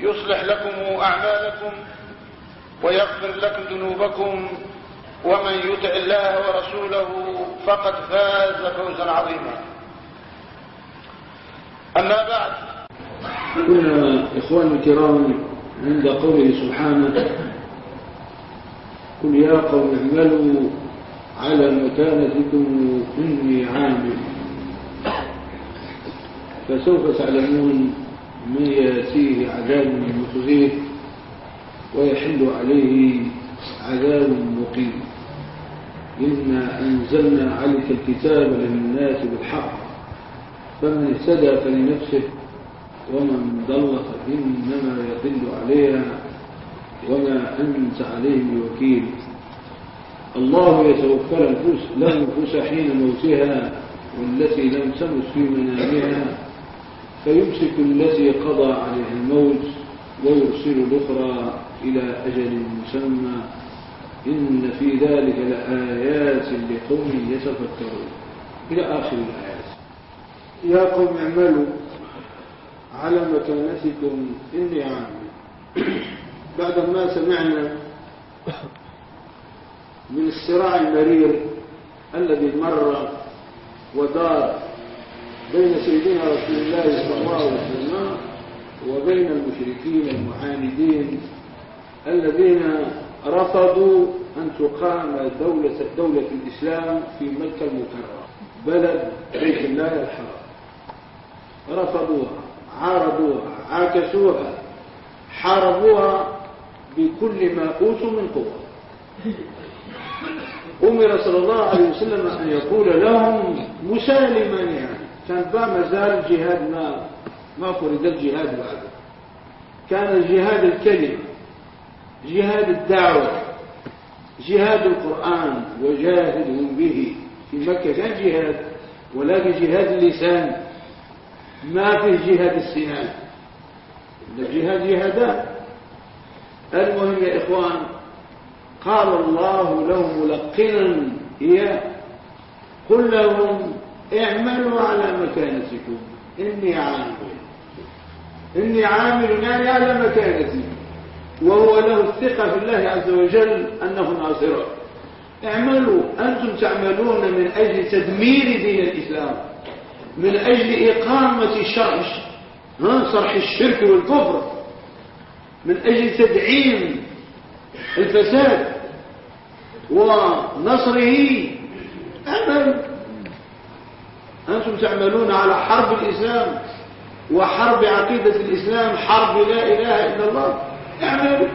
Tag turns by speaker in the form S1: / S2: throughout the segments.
S1: يصلح لكم أعمالكم ويغفر لكم ذنوبكم ومن يطع الله ورسوله فقد فاز فوزا عظيما. أما بعد.
S2: كنا إخواني الكرام عند قوله سبحانه قل يا قوم اعملوا على مكانتكم إني عامل. فسوف تعلمون يأتيه عذاب مخزيه ويحل عليه عذاب مقيم. إنا أنزلنا عليك الكتاب للناس بالحق فمن اهتدى فلنفسه ومن ضل فإنما يضل عليها وما أنت عليهم بوكيل. الله يتوفى الأنفس حين موتها والتي لم تمت في منامها. فيمسك التي قضى عليها الموت ويرسل الأخرى إلى أجل مسمى. إن في ذلك لآيات لقوم يتفكرون. إلى آخر الآيات. يا قوم اعملوا على مكانتكم إني عامل. بعدما سمعنا من الصراع المرير الذي مر ودار بين سيدنا رسول الله صلى الله عليه وسلم وبين المشركين المعاندين الذين رفضوا أن تقام دولة, دولة الإسلام في مكة المكرمة بلد بيت الله الحرام. رفضوها عارضوها عاكسوها حاربوها بكل ما أوتوا من قوة. أمر صلى الله عليه وسلم أن يقول لهم مسالما يعني كان ما زال الجهاد ما ما فرض الجهاد بعد. كان الجهاد الكلمة جهاد الدعوة جهاد القرآن وجاهدهم به. في مكة كان جهاد ولكن جهاد اللسان. ما فيه جهاد السنان. الجهاد جهادان المهم يا إخوان قال الله لهم ملقنا إياه قل لهم اعملوا على مكانتكم. إني عامل. إني عامل يعني على مكانتي. وهو له الثقة في الله عز وجل أنه ناصره اعملوا. أنتم تعملون من أجل تدمير دين الإسلام. من أجل إقامة شرح صرح الشرك والكفر. من أجل تدعيم الفساد ونصره. أمل أنتم تعملون على حرب الإسلام وحرب عقيدة الإسلام حرب لا إله إلا الله. اعملوا.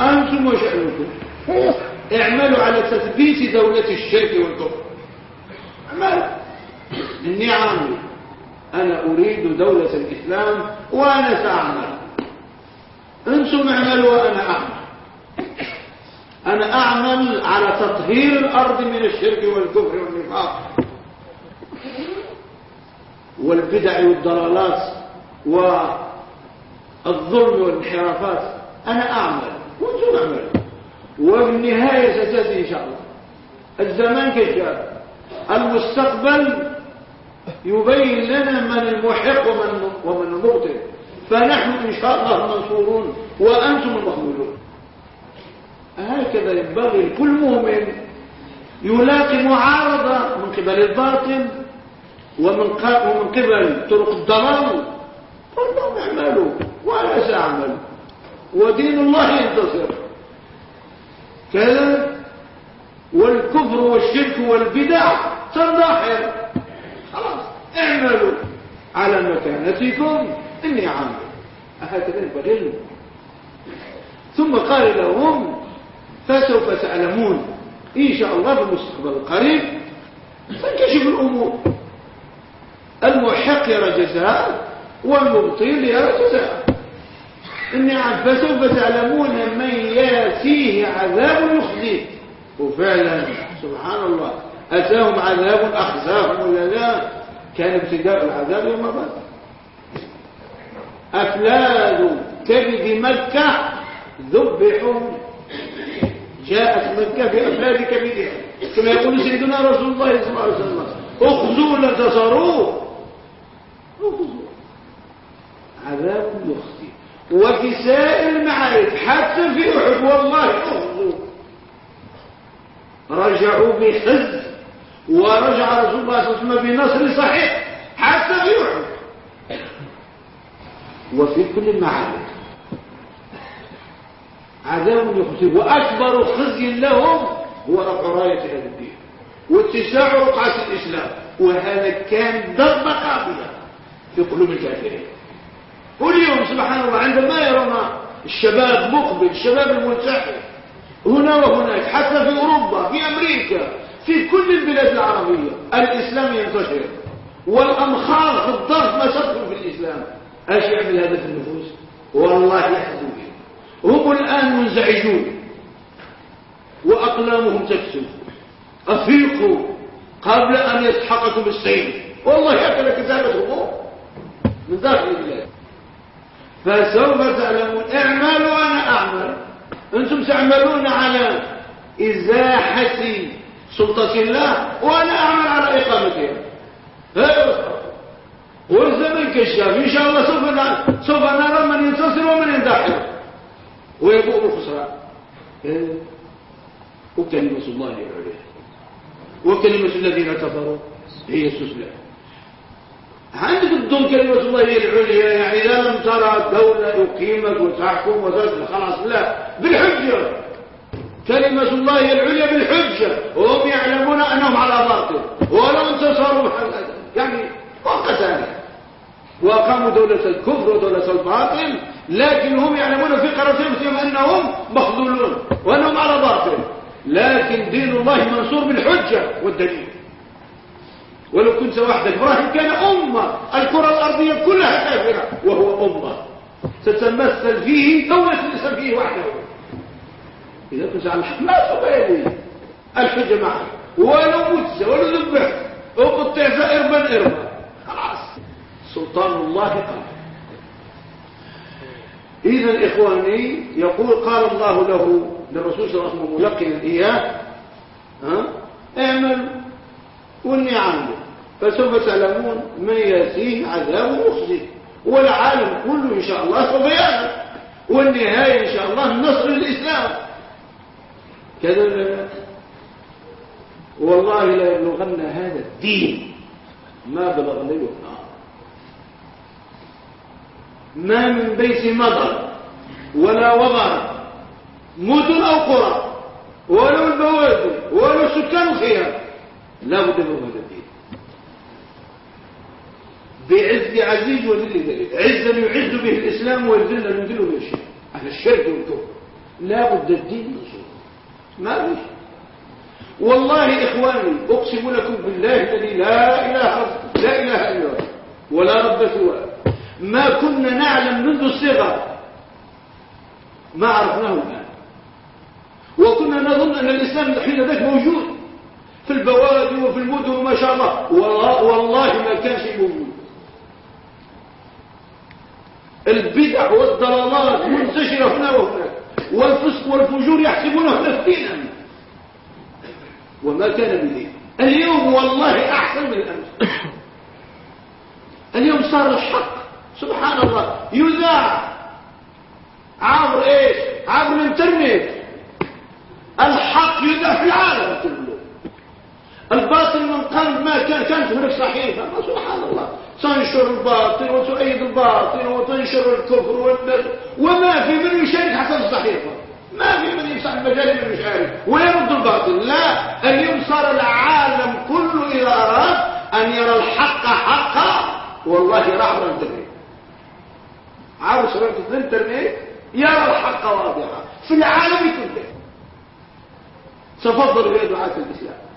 S2: أنتم وشأنكم. اعملوا على تثبيت دولة الشرك والكفر. اعملوا. إني عامل أنا أريد دولة الإسلام وأنا سأعمل. أنتم اعملوا وأنا أعمل. أنا أعمل على تطهير الأرض من الشرك والكفر والنفاق. والبدع والضلالات والظلم والانحرافات أنا أعمل وأنتم اعملوا وفي النهاية ستأتي إن شاء الله. الزمان كشاف المستقبل يبين لنا من المحق ومن, ومن المبطل. فنحن إن شاء الله منصورون وأنتم المخذولون. هكذا ينبغي لكل مؤمن يلاقي معارضة من قبل الباطل ومن, قبل طرق الضلال لهم اعملوا ولا فسأعمل ودين الله ينتصر. كذا والكفر والشرك والبدع تنضحر. خلاص اعملوا على مكانتكم إني عامل هكذا ينبغي ثم قال لهم فسوف تعلمون إن شاء الله في المستقبل القريب. تنكشف الأمور. المحق يرى جزاء والمبطل يرى جزاء النعم فسوف تعلمون من يأتيه عذاب يخزيه وفعلا سبحان الله أتاهم عذاب أخزاهم ولا لا كان ابتداء العذاب يوم بدر أفلاد كبد مكة ذبحوا جاءت مكة بأفلاد كبدها كما يقول سيدنا رسول الله صلى الله عليه وسلم اخذوا اخذوا عذاب يخزي وفي سائر المعارك حتى في أحد والله اخذوا رجعوا بخز ورجع رسول الله صلى الله عليه وسلم بنصر صحيح حتى في أحد. وفي كل المعارك. عذاب يخزي وأكبر خزي لهم هو رفع راية هذا الدين واتساع رقعة الإسلام وهذا كان ضربة قابلة. في قلوب الكافرين. واليوم سبحان الله عندما يرون الشباب مقبل الشباب الملتحي هنا وهناك حتى في أوروبا في أمريكا في كل البلاد العربية الإسلام ينتشر. والأمخار في الضغط ما تدخل في الإسلام. أيش يعمل هذا في النفوس؟ والله يحزن. هم الآن منزعجون. وأقلامهم تكسب. أفيقوا قبل أن يسحقكم السيل والله هكذا كتابة من داخل البلاد فسوف تعلمون اعملوا وأنا أعمل. أنتم تعملون على إزاحة سلطة الله وأنا أعمل على اقامتها والزمن كشاف. إن شاء الله سوف سوف نرى من ينتصر ومن يندحر ويبوء الخسران. وكلمة الله العليا وكلمة الذين كفروا. هي السفلى. عندك الدون كلمة الله هي العليا؟ يعني إذا لم ترى دولة يقيمك وتحكم وتدخل خلاص لا. بالحجة. كلمة الله هي العليا بالحجة. وهم يعلمون أنهم على باطل. ولو انتصروا يعني وقت ثانية. وأقاموا دولة الكفر ودولة الباطل لكن هم يعلمون في قرصهم أنهم مخذولون وأنهم على باطل. لكن دين الله منصور بالحجة والدليل. ولو كنت وحدك إبراهيم كان أمة الكرة الأرضية كلها كافرة وهو أمة. تتمثل فيه دولة الإسلام فيه وحده. إذا كنت على الحق ما تبالي الحجة معك. ولو مت ولو ذبحت وقطع إربا إربا خلاص سلطان الله قال إذا إخواني يقول قال الله له للرسول صلى الله عليه وسلم ملقنا إياه اعمل وإني عامل. فسوف تعلمون من يأتيه عذاب مخزي. والعالم كله إن شاء الله سوف يعلم. والنهاية إن شاء الله نصر الاسلام كذا والله لا يبلغن هذا الدين. ما بلغ ليله ما من بيت مضر ولا وضر مدن أو قرى ولا البوادي ولا سكان الخيار لا بد من هذا الدين. بعز عزيز وذل ذليل عزا يعز به الإسلام ويذل يذل به الشرك. على الشرك والكفر لا بد الدين نصور ما فيش والله إخواني أقسم لكم بالله الذي لا إله لا إله إلا هو ولا رب سواه. ما كنا نعلم منذ الصغر. ما عرفناه الآن. وكنا نظن أن الإسلام حين ذاك موجود. في البوادي وفي المدن ما شاء الله. والله ما كان شيء موجود البدع والضلالات منتشرة هنا وهناك والفسق والفجور يحسبونه دينا وما كان بدين اليوم والله أحسن من الأمس. اليوم صار الحق. سبحان الله. يذاع. عبر إيش؟ عبر الإنترنت. الحق يذاع في العالم كله. الباطل من قلب ما كان كانت هناك صحيفة سبحان الله. تنشر الباطل وتؤيد الباطل وتنشر الكفر والبر وما في من يشارك حسب الصحيفة ما في من يفتح المجال من يشارك. ويرد الباطل. لا. اليوم صار العالم كله إذا أراد أن يرى الحق حقا. والله راح الانترنت عاوز الانترنت يرى الحق واضحا. في العالم كله. سفضل إلى دعاة الإسلام.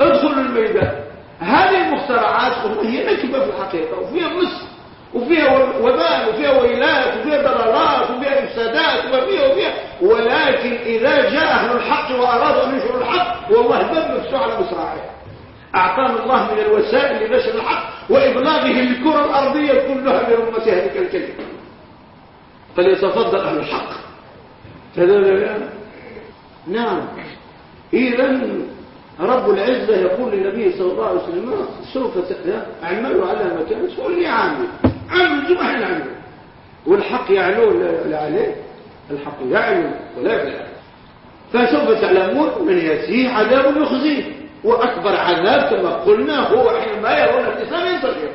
S2: ادخلوا الميدان هذه المخترعات هي نكبة في الحقيقة وفيها مصر وفيها وبال وفيها ويلات وفيها ضلالات وفيها إفسادات وفيها وفيها. ولكن إذا جاء أهل الحق وأرادوا أن ينشروا الحق والله باب مفتوح على مصراعيه. أعطانا الله من الوسائل لنشر الحق وإبلاغه للكرة الأرضية كلها برمة هذه الكلمة فليتفضل أهل الحق. كذلك نعم. إذا رب العزة يقول للنبي صلى الله عليه وسلم سوف أعملوا على مكان تقول لي عامل عامل زي ما إحنا والحق يعلو لا عليه. الحق يعلو ولا يعلو فسوف تعلمون من يأتيه عذاب يخزيه وأكبر عذاب كما قلنا هو حينما يرون الإنسان ينتظر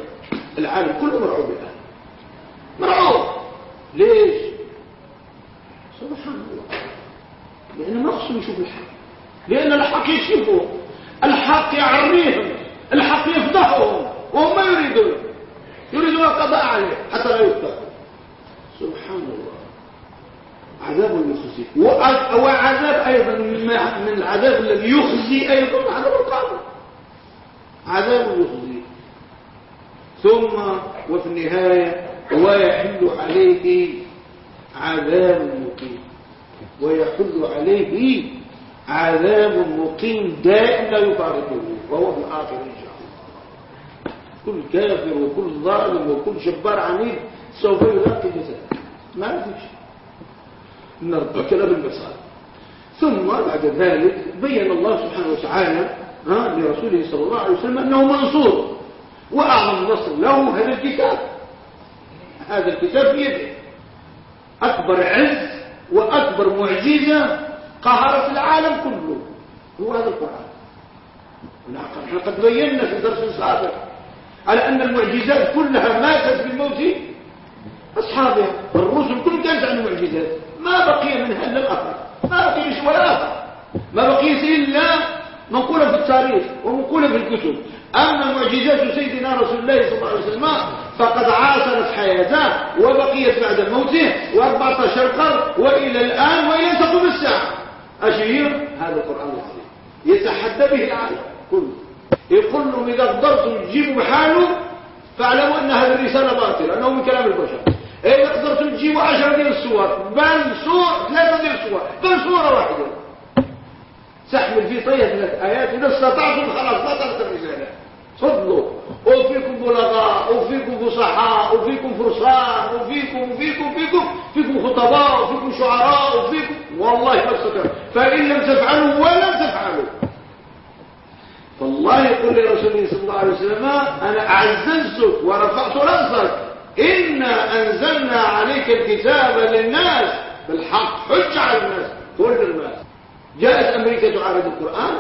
S2: العالم كله مرعوب الآن مرعوب. ليش؟ سبحان الله. لأنه نقص يشوف الحق. لأن الحق يشوفه الحق يعريهم الحق يفضحهم وهم ما يريدون يريدون القضاء عليه حتى لا يفضح. سبحان الله عذاب يخزي وعذاب أيضا من العذاب الذي يخزي أيضا عذاب القبر. عذاب يخزي. ثم وفي النهاية ويحل عليه عذاب مقيم. ويحل عليه عذاب مقيم دائم لا يفارقه وهو في الآخر إن شاء الله. كل كافر وكل ظالم وكل جبار عنيد سوف يلاقي جزاء. ما فيش نربك له بالبصار ثم بعد ذلك بين الله سبحانه وتعالى لرسوله صلى الله عليه وسلم أنه منصور. وأعظم نصر له هذا الكتاب. هذا الكتاب في يده أكبر عز وأكبر معجزة قهرت العالم كله. هو هذا القرآن. نحن قد بينا في درس سابق على أن المعجزات كلها ماتت بالموت أصحابها الرسل كل كانت عن المعجزات. ما بقي منها إلا الأثر. ما بقي شيء ولا أثر. ما بقي إلا منقولة في التاريخ ومنقولة في الكتب. أما معجزات سيدنا رسول الله صلى الله عليه وسلم فقد عاصرت حياته وبقيت بعد موته و14 قرن وإلى الآن وإلى تقوم الساعة. أشهير هذا القرآن العظيم. يتحدى به العالم كله. يقول لهم إذا قدرتم تجيبوا بحاله فاعلموا أن هذه الرسالة باطلة أنه من كلام البشر. إذا قدرتم تجيبوا عشرة ديال الصور بل صور ثلاثة ديال الصور بل صورة واحدة. تحمل في طيه ثلاث آيات إذا استطعتم خلاص بطلت الرسالة. فضلوا وفيكم بلغاء وفيكم فصحاء وفيكم فرسان وفيكم وفيكم وفيكم فيكم خطباء وفيكم شعراء وفيكم والله ما استطعتم فإن لم تفعلوا ولم تفعلوا. فالله يقول لرسوله صلى الله عليه وسلم أنا أعززتك ورفعت رأسك. إنا أنزلنا عليك الكتاب للناس. بالحق حج على الناس كل الناس. جاءت أمريكا تعارض القرآن.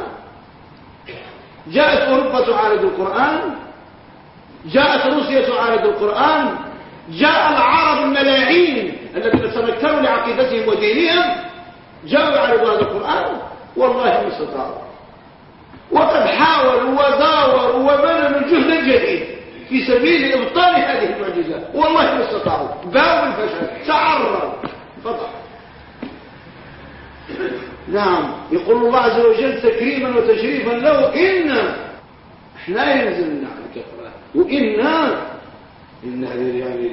S2: جاءت أوروبا تعارض القرآن. جاءت روسيا تعارض القرآن جاء العرب الملاعين الذين تمكنوا لعقيدتهم ودينهم جاءوا يعرضوا هذا القرآن والله ما استطاعوا. وقد حاولوا وداوروا وبذلوا جهدا جديد في سبيل إبطال هذه المعجزات والله ما استطاعوا. باوا الفشل تعرضوا فضح نعم يقول الله عز وجل تكريما وتشريفا له إنا إحنا ينزلنا عليك وإنا إن يعني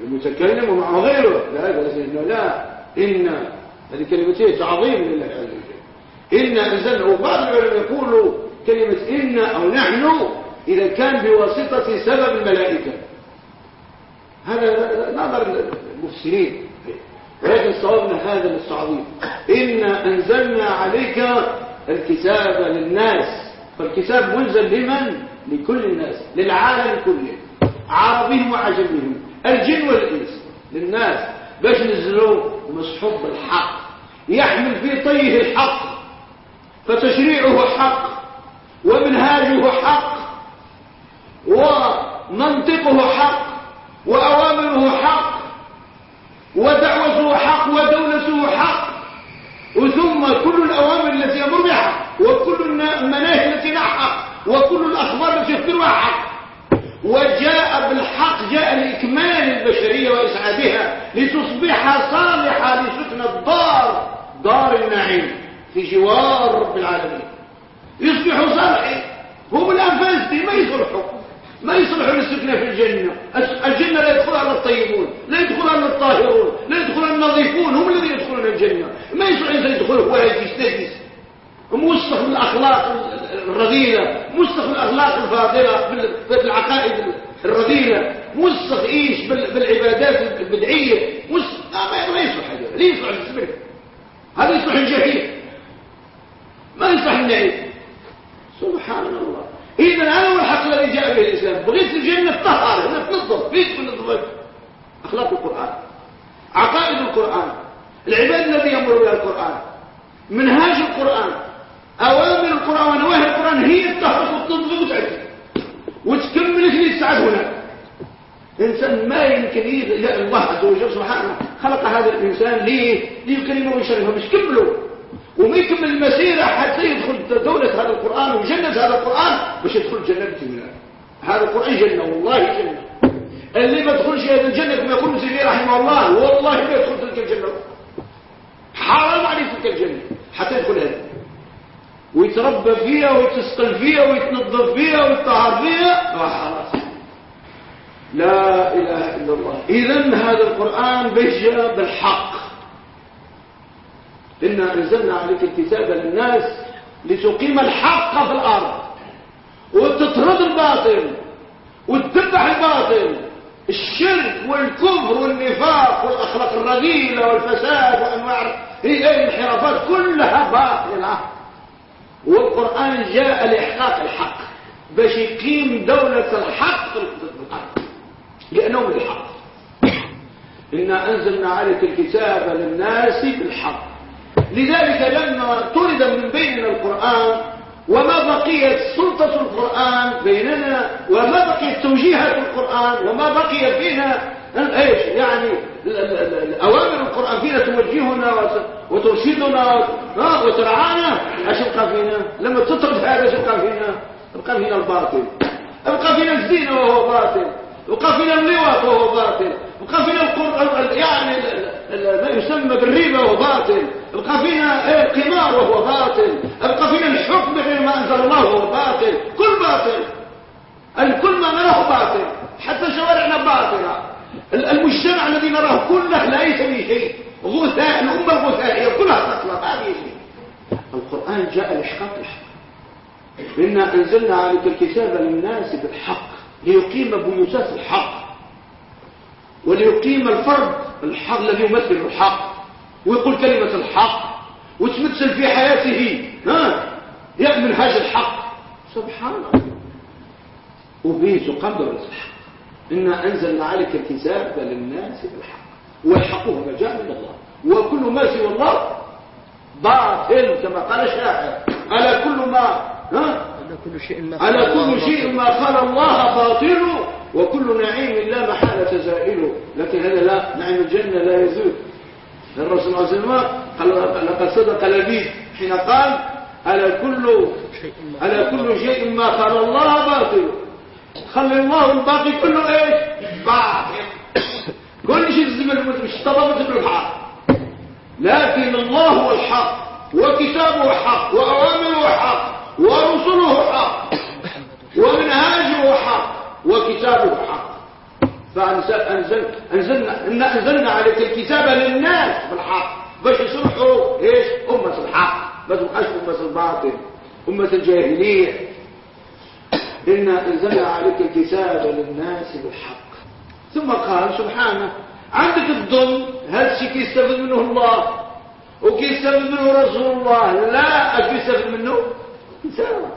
S2: المتكلم ومع غيره. لا لا لا إنا هذه كلمتين تعظيم لله عز وجل. إنا أنزلنا وبعض العلماء يقولوا كلمة إنا أو نحن إذا كان بواسطة سبب الملائكة. هذا نظر المفسرين ولكن صوابنا هذا للتعظيم إنا أنزلنا عليك الكتاب للناس. فالكتاب منزل لمن؟ لكل الناس للعالم كله عربهم وعجمهم الجن والإنس للناس باش نزلوه ومصحوب بالحق يحمل في طيه الحق فتشريعه حق ومنهاجه حق ومنطقه حق وأوامره حق ودعوته حق ودولته حق وثم كل الأوامر التي يمر بها وكل المناهي التي نحق وكل الأخبار التي يخبرها حق وجاء بالحق جاء لإكمال البشرية وإسعادها لتصبح صالحة لسكن الدار دار النعيم في جوار رب العالمين. يصبح صالحين هم الأنفاس دي ما يصلحوا ما يصلحوا للسكنة في الجنة. الجنة لا يدخلها إلا الطيبون لا يدخلها إلا الطاهرون لا يدخلها النظيفون هم الذين يدخلون الجنة. ما يصلح إنسان يدخل هو يستهدس موسخ الأخلاق الرذيلة موسخ الأخلاق الفاضلة بالعقائد الرذيلة. موسخ إيش؟ بالعبادات البدعية. آه ما يصلح هذا. ليه يصلح السبيل. هذا يصلح الجحيم ما يصلح النعيم. سبحان الله. إذا أنا والحق الذي جاء به الإسلام بغيت الجنة تطهر هنا تنظف ليش تنظف أخلاق القرآن عقائد القرآن العباد الذي يمر بها القرآن منهاج القرآن أوامر القرآن ونواهي القرآن هي التهرس والتنظيم وتعدي وتكمل في ساعات هنا. إنسان ما يمكن الله عز وجل سبحانه خلق هذا الإنسان ليه؟ ليكرمه ويشرفه مش كمله وما يكمل المسيرة حتى يدخل دولة هذا القرآن وجنة هذا القرآن باش يدخل جنة بسم هذا. القرآن جنة والله جنة. اللي ما يدخلش هذا الجنة كما يقول سيدي رحمه الله والله ما يدخل تلك الجنة. حرام عليه تلك الجنة حتى يدخل هذا ويتربى فيها ويتسقل فيها ويتنظف فيها ويتطهر فيها. وخلاص لا إله إلا الله. إذا هذا القرآن بجى بالحق. إنا أنزلنا عليك الكتاب للناس لتقيم الحق في الأرض وتطرد الباطل وتذبح الباطل. الشرك والكفر والنفاق والأخلاق الرذيلة والفساد وأنواع الانحرافات كلها باطلة. والقرآن جاء لإحقاق الحق باش يقيم دولة الحق في الأرض. لأنه بالحق. إنا أنزلنا عليك الكتاب للناس بالحق. لذلك لما طرد من بيننا القرآن وما بقيت سلطة القرآن بيننا وما بقيت توجيهات القرآن وما بقي فينا إيش؟ يعني أوامر القرآن فينا توجهنا وترشدنا وترعانا. إيش يبقى فينا. لما تطرد هذا إيش يبقى فينا. يبقى فينا الباطل. يبقى فينا الزينة وهو باطل. يبقى فينا اللواط وهو باطل. القرآن يعني ما يسمى بالريبة وهو باطل. يبقى فينا إيه القمار وهو باطل. فينا الحكم بغير ما أنزل الله وهو باطل. كل باطل. الكل ما نراه باطل. حتى شوارعنا باطلة. المجتمع الذي نراه كله لا يسوي شيء. غثاء الأمة الغثائية كلها تطلب هذه القرآن جاء لإحقاق الحق إنا أنزلنا عليك الكتاب للناس بالحق. ليقيم بيوتات الحق. وليقيم الفرد الحق الذي يمثل الحق ويقول كلمة الحق وتمثل في حياته ها؟ يأمن هذا الحق. سبحان الله. وبه تقام دولة الحق. إنا أنزلنا عليك الكتاب للناس بالحق والحق هو ما جاء من الله وكل ما سوى الله باطل كما قال الشاعر. على كل ما ها؟ على كل شيء ما على كل شيء ما قال الله باطل. وكل نعيم لا محالة زائل لكن هذا لا نعيم الجنة لا يزول. الرسول عليه وسلم قال لقد صدق لبيد حين قال على كل على كل شيء ما قال الله باطل. خلي الله الباقي كله إيش؟ باطل. كل شيء الزمن مش طلبت بالحق لكن الله هو الحق وكتابه حق وأوامره حق ورسله حق ومنهاجه حق. وكتابه حق. فأنزلنا أنزلنا, أنزلنا عليك الكتاب للناس بالحق. باش يصلحوا. إيش؟ أمة الحق. ما تبقاش أمة الباطل. أمة الجاهلية. إنا أنزلنا عليك الكتاب للناس بالحق. ثم قال سبحانه عندك الظلم؟ هذا الشيء كيستفد منه الله؟ وكيستفد منه رسول الله؟ لا اش كيستفد منه؟ إنسان.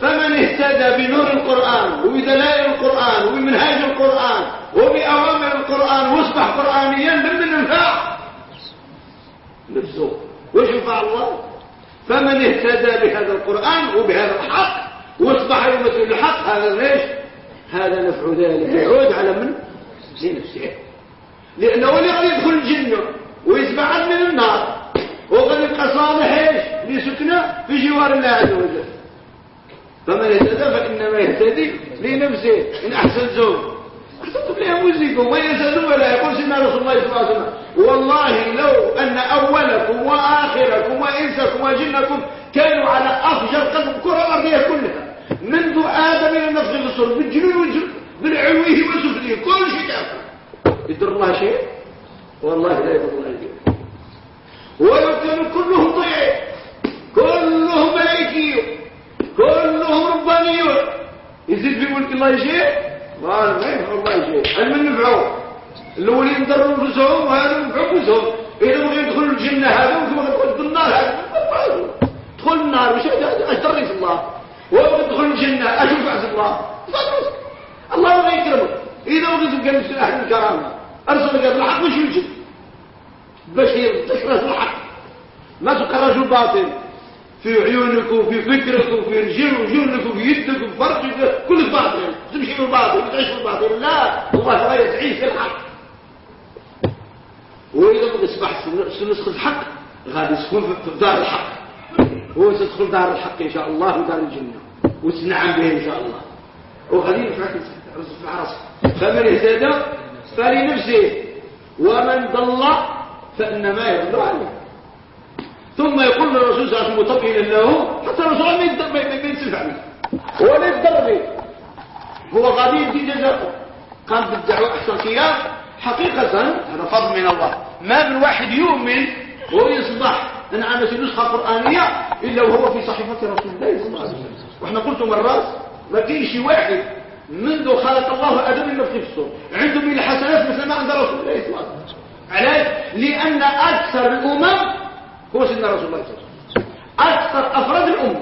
S2: فمن اهتدى بنور القرآن وبدلائل القرآن وبمنهاج القرآن وبأوامر القرآن واصبح قرآنيا من ينفع نفسه. وش ينفع الله؟ فمن اهتدى بهذا القرآن وبهذا الحق واصبح يمثل الحق هذا ليش؟ هذا نفع ذلك. يعود على من؟ لنفسه. لأنه اللي غادي يدخل الجنة ويتبعد من النار. وغادي يبقى صالح إيش؟ لسكنه في جوار الله عز وجل. فمن اهتدى فإنما يهتدي لنفسه إن أحسن زوج. أحسنتم لأنفسكم وإن يسألوا ولا يقول سيدنا رسول الله صلى الله عليه وسلم. والله لو أن أولكم وآخركم وإنسكم وجنكم كانوا على أفجر قلب كرة الأرضية كلها. منذ آدم إلى نفس الصور بالجنون بالعلويه وسفليه كل شيء كافر يدر الله شيء؟ والله لا يدر الله شيء. ولو كانوا كلهم ضيعين كلهم كلهم ربانيون يزيد ملك الله شيء ما ينفع الله هل من نفعوا الأولين ضروا انفسهم وهذا نفعوا انفسهم إذا بغوا يدخلوا الجنة هذا وكما تدخل النار هذا دخل النار وش أشتري في الله. وابغى تدخل الجنة؟ أشوف عز الله. الله ما يكرمك. إذا بغيت تبقى نفس أهل الكرامه ارسلك الحق وش يوجد بشير تشرف الحق. ما تخرج الباطل في عيونك وفي فكرك وفي رجلك وفي يدك وفي فرجك كل باطل تمشي في الباطل تعيش في الباطل. لا الله غير تعيش في الحق. وإذا بغيت تصبح نسخ الحق؟ غادي تكون في دار الحق. وتدخل دار الحق إن شاء الله ودار الجنة. وتنعم به إن شاء الله. وغادي ينفعك رزق العرس فمن اهتدى فلنفسه. ومن ضل فإنما يضل. عليه ثم يقول الرسول صلى الله عليه وسلم مطمئنا له حتى الرسول ما ينسلف عليه ولا يتضر به. هو غادي يدي جزاءه. قام بالدعوة أحسن قيام حقيقة هذا فضل من الله. ما من واحد يؤمن ويصبح أن عمل نسخة قرآنية إلا وهو في صحيفة رسول الله صلى الله عليه وسلم. وإحنا قلت مرات ما كاينش واحد منذ خلق الله آدم إلا في الصور عنده من الحسنات مثل ما عند رسول الله صلى الله عليه وسلم. علاش؟ لأن أكثر الأمم هو سيدنا رسول الله صلى الله عليه وسلم. أكثر أفراد الأمة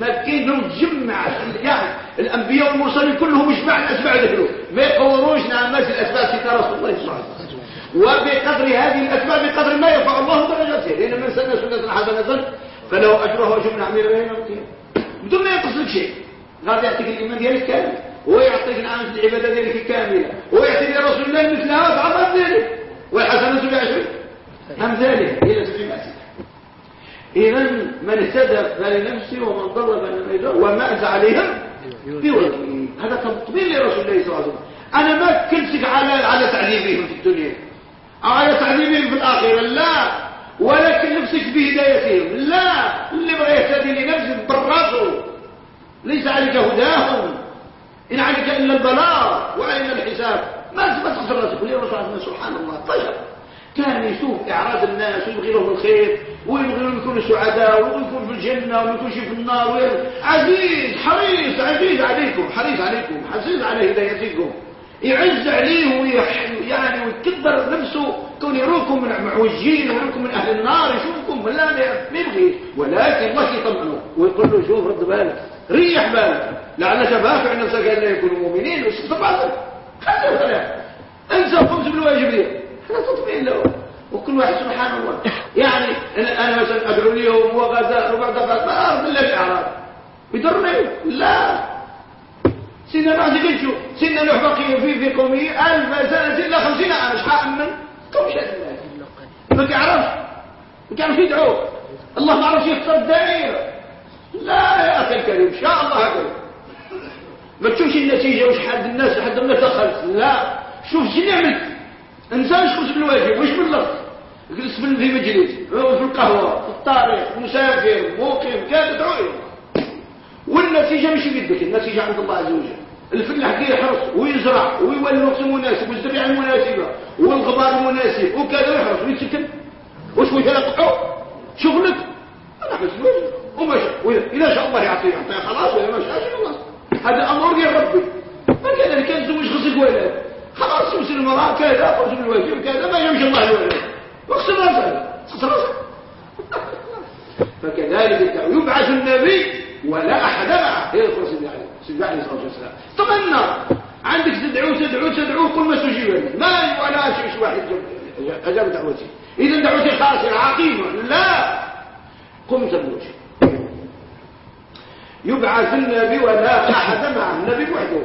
S2: ما كاين لهم تجمع يعني الأنبياء والمرسلين كلهم يجمع الأسماء ذكروا ما يقوروش نعم ماشي الأسماء سيدنا رسول الله صلى الله عليه وسلم. وبقدر هذه الأسماء بقدر ما يرفع الله درجاته. لأن من سنة سنة حسنة فله أجره أجر من عمير بين بدون ما ينقص لك شيء. غادي يعطيك الإيمان ديالك كامل. ويعطيك نعم العبادة ديالك كاملة. ويعطي لرسول الله مثلها بعض ذلك والحسنة بعشر أمثاله إلى سبيل إذا من اهتدى فلنفسه ومن ضل فلنفسه عليهم بوكيل هذا تطبيل لرسول الله صلى الله عليه وسلم. أنا ما كنتك على على تعذيبهم في الدنيا. أو على تعذيبهم في الآخرة. لا. ولكن نفسك بهدايتهم. لا. اللي بغى يهتدي لنفسه براسه ليس عليك هداهم. إن عليك إلا البلاغ وإلا الحساب. ما تخسر رأسك. وليه الرسول سبحان الله. طيب. كان يشوف إعراض الناس ويبغي لهم الخير. ويبغي لهم يكونوا سعداء ويكون في الجنة ويكون في النار عزيز حريص عزيز عليكم حريص عليكم حريص على هدايتكم يعز عليه ويعني ويكبر نفسه كون يروكم من معوجين ويروكم من أهل النار يشوفكم لا ما يبغي. ولكن الله يطمئنه ويقول له شوف رد بالك. ريح بالك. لعلك باكع نفسك أن يكونوا مؤمنين. طبعا خليه انسى خمس بالواجب دي لا تطمئن له. وكل واحد سبحان الله. يعني أنا مثلا ادعو لهم وغدا ربع دقائق ما أعرف إلا الاعراب يضرني لا. سيدنا ما قلت شو. سيدنا نوح بقي في في قومه ألف سنة إلا خمسين عام شحال من؟ شيء؟ ما تعرفش ما تعرفش يدعو الله ما عرفش يختار الدائرة لا يا أخي الكريم إن شاء الله هكذا ما تشوفش النتيجة وش حد الناس حد ما دخلت لا. شوف شنو عملت إنسان يخرج بالواجب وش باللفظ يجلس في مجلس في القهوة في الطريق مسافر موقف كذا دعوه والنتيجة مش بيدك النتيجة عند الله عز وجل. الفلاح يحرص ويزرع ويولي الوقت المناسب والزرع المناسبة والغبار المناسب وكذا يحرص. ويسكن وش وش يقطعه شغلك. أنا بس وما اذا شاء الله يعطيه. يعطيه خلاص ولا ما شاء؟ الله هذا أمر ديال ربي. ما كان زوج خصك ولد خلاص يمشي المرأة كذا من الواجب كذا ما يمشي الله الولد واغسل راسك. اغسل راسك. فكذلك يبعث النبي ولا أحد معه هي اللي عليه سيدنا عليه الصلاه والسلام تمنى. عندك تدعو تدعو تدعو كل ما استجيب ما ولا شيء واحد. أجاب دعوتي. إذا دعوتي خاسره عقيمة. لا. قم تموت يبعث النبي ولا أحد معه. النبي وحده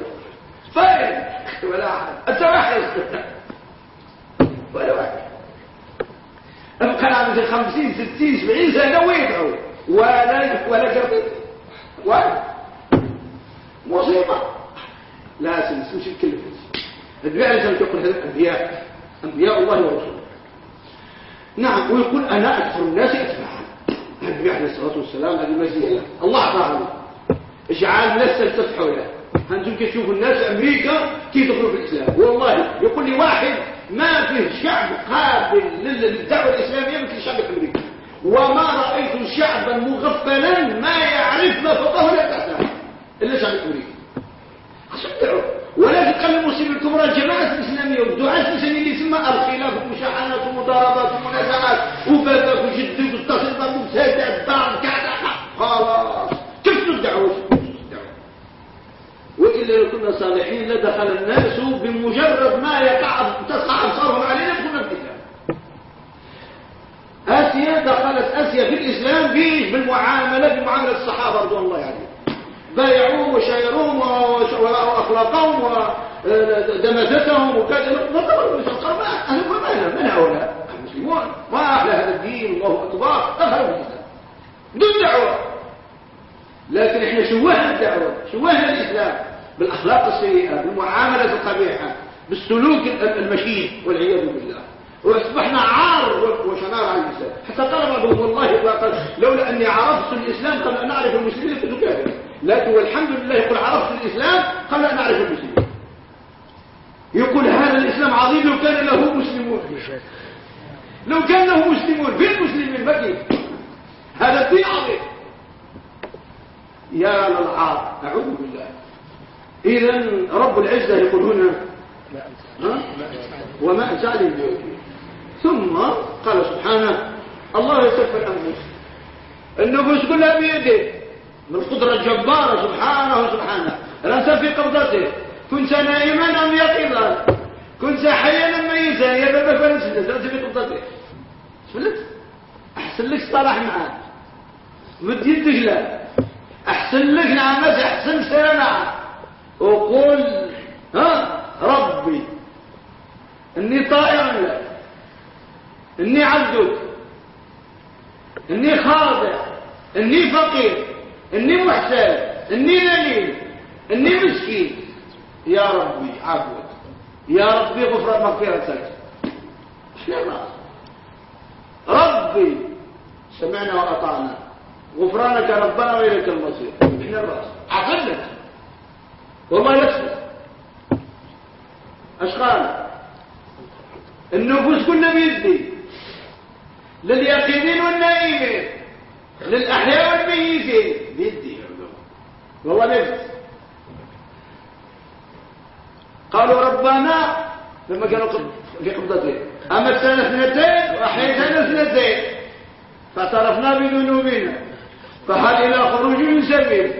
S2: فين ولا أحد. أنت واحد. ولا واحد. ابقى مثل خمسين ستين سبعين سنة ويدعو ولا ولا قريب واحد. مصيبة لازم مش الكلمة؟ الدعاء لازم تقول هذا الأنبياء أنبياء الله ورسوله. نعم ويقول أنا أكثر الناس أتباعا النبي عليه الصلاة والسلام هذه مزية الله أعطاها اجعل الناس تلتف حوله أنتم تشوفوا الناس أمريكا كيف تدخلوا في الإسلام. والله يقول لي واحد ما فيه شعب قابل للدعوة الإسلامية مثل الشعب الأمريكي وما رأيت شعبا مغفلا ما يعرف ما فوقه ولا تحته. إلا الشعب الأمريكي صدقوا ولكن قال المسلمين الكبرى الجماعة الإسلامية والدعاة الإسلامية اللي يسمى الخلاف ومشاحنات ومضاربات ومنازعات وبابك وجدك والتصريفات ومسادة الدار كذا خلاص كيف الدعوة وإلا لو كنا صالحين لدخل الناس بمجرد ما يقع تقع أبصارهم علينا كنا الإسلام. آسيا دخلت آسيا في الإسلام بالمعاملة بمعاملة الصحابة رضوان الله عليهم. بايعوهم وشايروهم وأخلاقهم ودمثتهم وكذا. نظروا ما من هؤلاء؟ المسلمون. ما أحلى هذا الدين الله أكبر. دخلوا في الإسلام. بدون دعوة. لكن إحنا شوهنا الدعوه شوهنا الإسلام؟ بالأخلاق السيئة بالمعاملة القبيحة بالسلوك المشين والعياذ بالله. وأصبحنا عار وشنار على الإسلام. حتى قال بعضهم والله لولا أني عرفت الإسلام قبل أن أعرف المسلمين كنت كافر. لكن والحمد لله يقول عرفت الإسلام قبل أن أعرف المسلمين. يقول هذا الإسلام عظيم لو كان له مسلمون. لو كان له مسلمون في المسلمين كيف هذا الدين عظيم. يا للعار أعوذ بالله. إذا رب العزة يقول هنا وما أزال ثم قال سبحانه الله يتوفى الأنفس النفوس كلها بيده. من القدرة الجبارة سبحانه سبحانه. الإنسان في قبضته. كنت نائما أم يقظا كنت حيا أم ميتا. يا بابا فنسلت الإنسان في قبضته. سفلت أحسن لك صلاح معاه مد يدك له. أحسن لك نعم أحسن سيرنا وقل ها ربي إني طائع لك إني عبدك إني خاضع إني فقير إني محتاج إني ذليل إني مسكين. يا ربي عفوك. يا ربي غفرة مغفرتك شنو ربي سمعنا وأطعنا. غفرانك ربنا وإليك المصير. إحنا الرأس عقلت والله يكسب أشغال. النفوس كلها بيدي. لليقينين والنائمين للأحياء والميتين بيدي والله نفس. قالوا ربنا لما كانوا في قبضته أمتنا اثنتين وأحيتنا اثنتين. فاعترفنا بذنوبنا. فهل إلى خروج من سبيل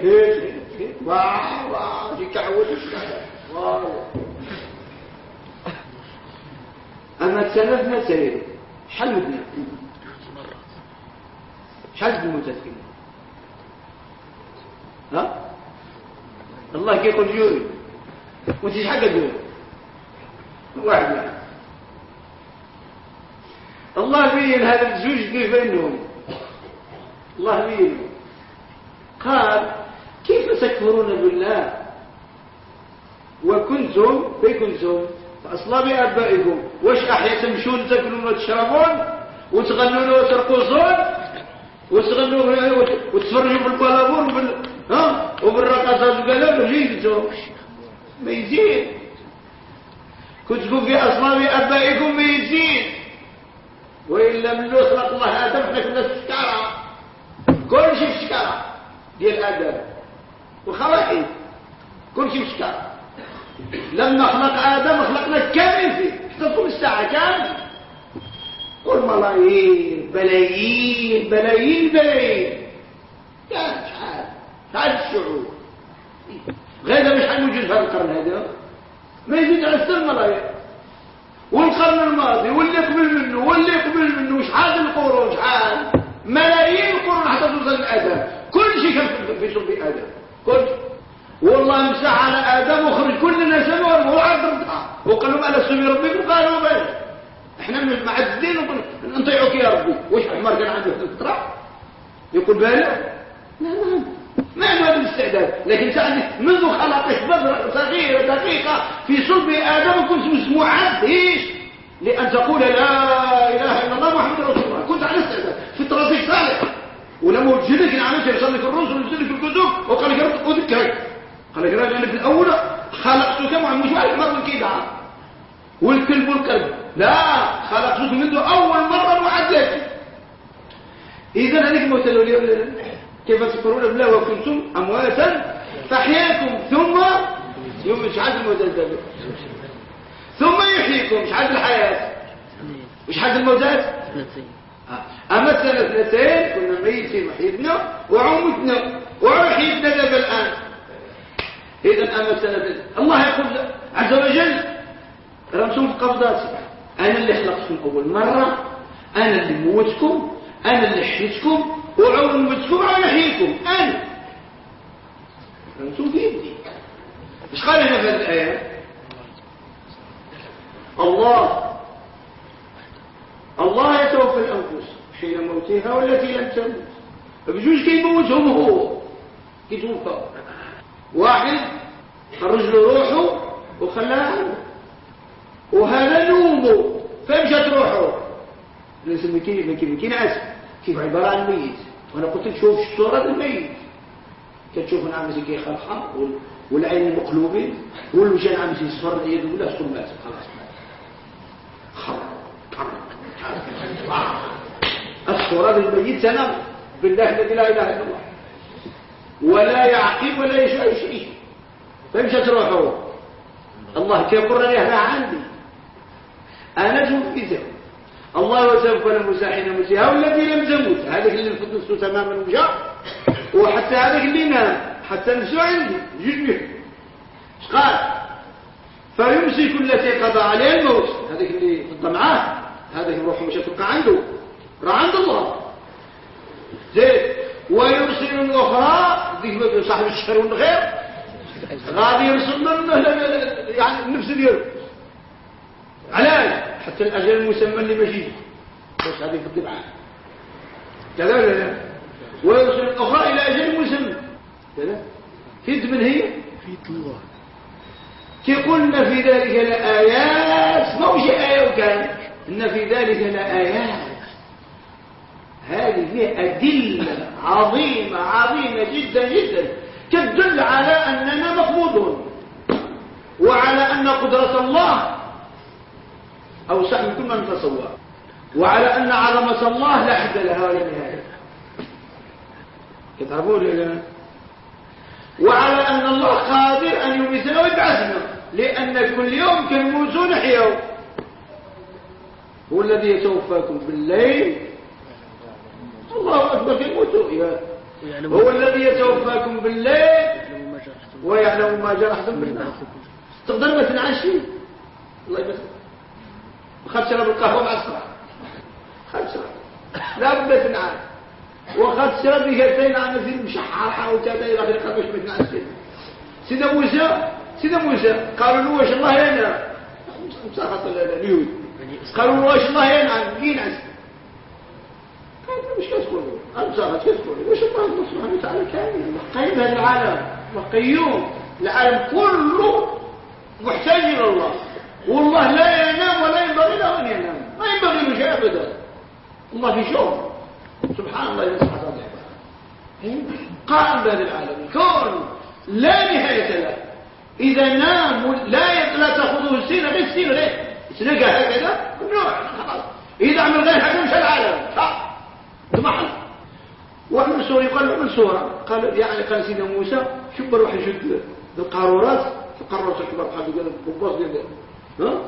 S2: واه واه في كعول أمتنا اثنتين حلمتنا حسب المتسكين ها الله كيقول يوري وانت حق تقول واحد يعني الله بين هذا الزوج بينهم الله بين قال كيف تكفرون بالله؟ وكنتم في كنتم أصلاب أبائكم واش أحيا تمشون تأكلون وتشربون؟ وتغنون وترقصون؟ وتغنوا وتفرجوا بالبلابور وبال ها؟ وبالرقصات وقالوا جيدتوا ميتين كنتوا في اصلاب ابائكم ميتين والا من لو الله آدم إحنا كنا في كل شيء في ديال آدم. وخلقي كل شيء الشكاره لما خلق آدم خلقنا كامل فيه. حتى طول الساعة كامل. قل ملايين بلايين بلايين. بلايين يا شحال شحال الشعوب غير مش حنوجد في القرن هذا. ما يزيد على السن ملايين والقرن الماضي واللي قبل منه واللي قبل منه. شحال القرون شحال ملايين القرون حتى توصل لادم كل شيء كان في صلب آدم كل والله مسح على آدم وخرج. كل الناس هو عرض وقال لهم الست بربكم قالوا بلى. إحنا من معدين نطيعك يا ربي. وش عمر كان عنده اختراع يقول بلى. لا ما ما عنده هذا الاستعداد. لكن سألني منذ خلقك بذرة صغيرة دقيقة في صلب آدم كنت مسموعات إيش لأن تقول لا إله إلا الله محمد رسول الله. كنت على استعداد في التراثيك صالح ولما وجدك ان عملت يصلي في الرسل ويصلي في الكتب وقال لك رب اذكرك قال لك راجع في الأول خلقتك مش واحد مرة كده. والكلب والكلب لا خلقتك منذ أول مرة وعدت إذا هذيك الموت كيف تذكرون بالله وكنتم أمواتا فاحياكم ثم يوم مش عاد الموت ثم يحييكم مش عاد الحياة. مش عاد الموتات أما السنة اثنتين كنا ميتين وحيدنا وعمتنا وحيدنا ذا الآن. إذا أما السنة الله يقول عز وجل رمسون القبضات أنا اللي خلقتكم أول مرة أنا اللي موتكم أنا اللي حيتكم وعمتكم وأنا أحييكم أنا. رمسون في يدي. مش قال هنا في هذه الآية؟ الله. الله يتوفى الأنفس. حين موتها والتي لم تموت فبجوز كيموتهم هو. كيتوفى واحد خرج له روحه وخلاها وهذا نومه. فمشت روحه. نسمي كيف كيف كيف نعس. كيف عبارة عن ميت. وأنا قلت لك شوف صورة الميت. كتشوف نعم زي كيخلحها والعين مقلوبين والوجه نعم زي صفر يد ولا سكون مات خلاص. خلاص. الصورة الميت سنم بالله الذي لا إله إلا الله. ولا يعقب ولا يشاء شيء. فمشت روحه. الله كيقول لي أنا عندي. أنا جنفته الله وسوف المساحين مسيها والذي لم تموت هذا اللي الفضل تماما وجاء. وحتى هذا اللي نام حتى نفسه عندي. جنبه قال؟ فيمسك التي قضى عليه الموت. هذا اللي فضل معاه هذه الروح مش هتبقى عنده. عند الله. زين ويرسل الاخرى ذيك صاحب الشهر والخير غادي يرسل يعني النفس ديالو. علاج حتى الأجل المسمى اللي ماشي. بس هذه في الدمعه كذا ولا لا؟ ويرسل الاخرى إلى أجل مسمى كذا في من هي؟ في الله. كي قلنا في ذلك لآيات ما آية وكان إن في ذلك لآيات. فيها أدلة عظيمة عظيمة جدا جدا. تدل على أننا مقبوضون وعلى أن قدرة الله أوسع من كل ما نتصور وعلى أن عظمة الله لا حد لها ولا نهاية. تعرفون لنا وعلى أن الله قادر أن يميتنا ويبعثنا لأن كل يوم كنموتون نحيو هو الذي يتوفاكم بالليل الله أكبر في الموت. هو الذي يتوفاكم بالليل ويعلم ما جرحتم بالنهار تقدر ما تنعشي الله يبارك خد شرب القهوة مع الصباح خد شرب. لا بد تنعش. وخد شرب يهتين عن في المشحرة وكذا إلى آخر قبش بتنعشي سيدة موسى سيدة موسى قالوا له واش الله ينا مساخط اليهود قالوا له واش الله ينعم ينعس مش كتقول أنصارت كتقول وش الله سبحانه وتعالى كامل. قيم هذا العالم وقيوم العالم كله محتاج إلى الله. والله لا ينام ولا ينبغي له أن ينام. ما ينبغي له شيء أبدا. الله في شغل. سبحان الله يصحى قائم بهذا العالم. كون لا نهاية له. إذا نام لا لا تأخذه السنة غير السنة غير سنقى هكذا؟ ممنوع خلاص. إذا عمل غير هكذا مش العالم. صح. ضمحل وعمل سورة يقال عمل سورة؟ قال يعني قال سيدنا موسى شو بروح يشد القارورات القارورات الكبار قال بوباص ديال ها؟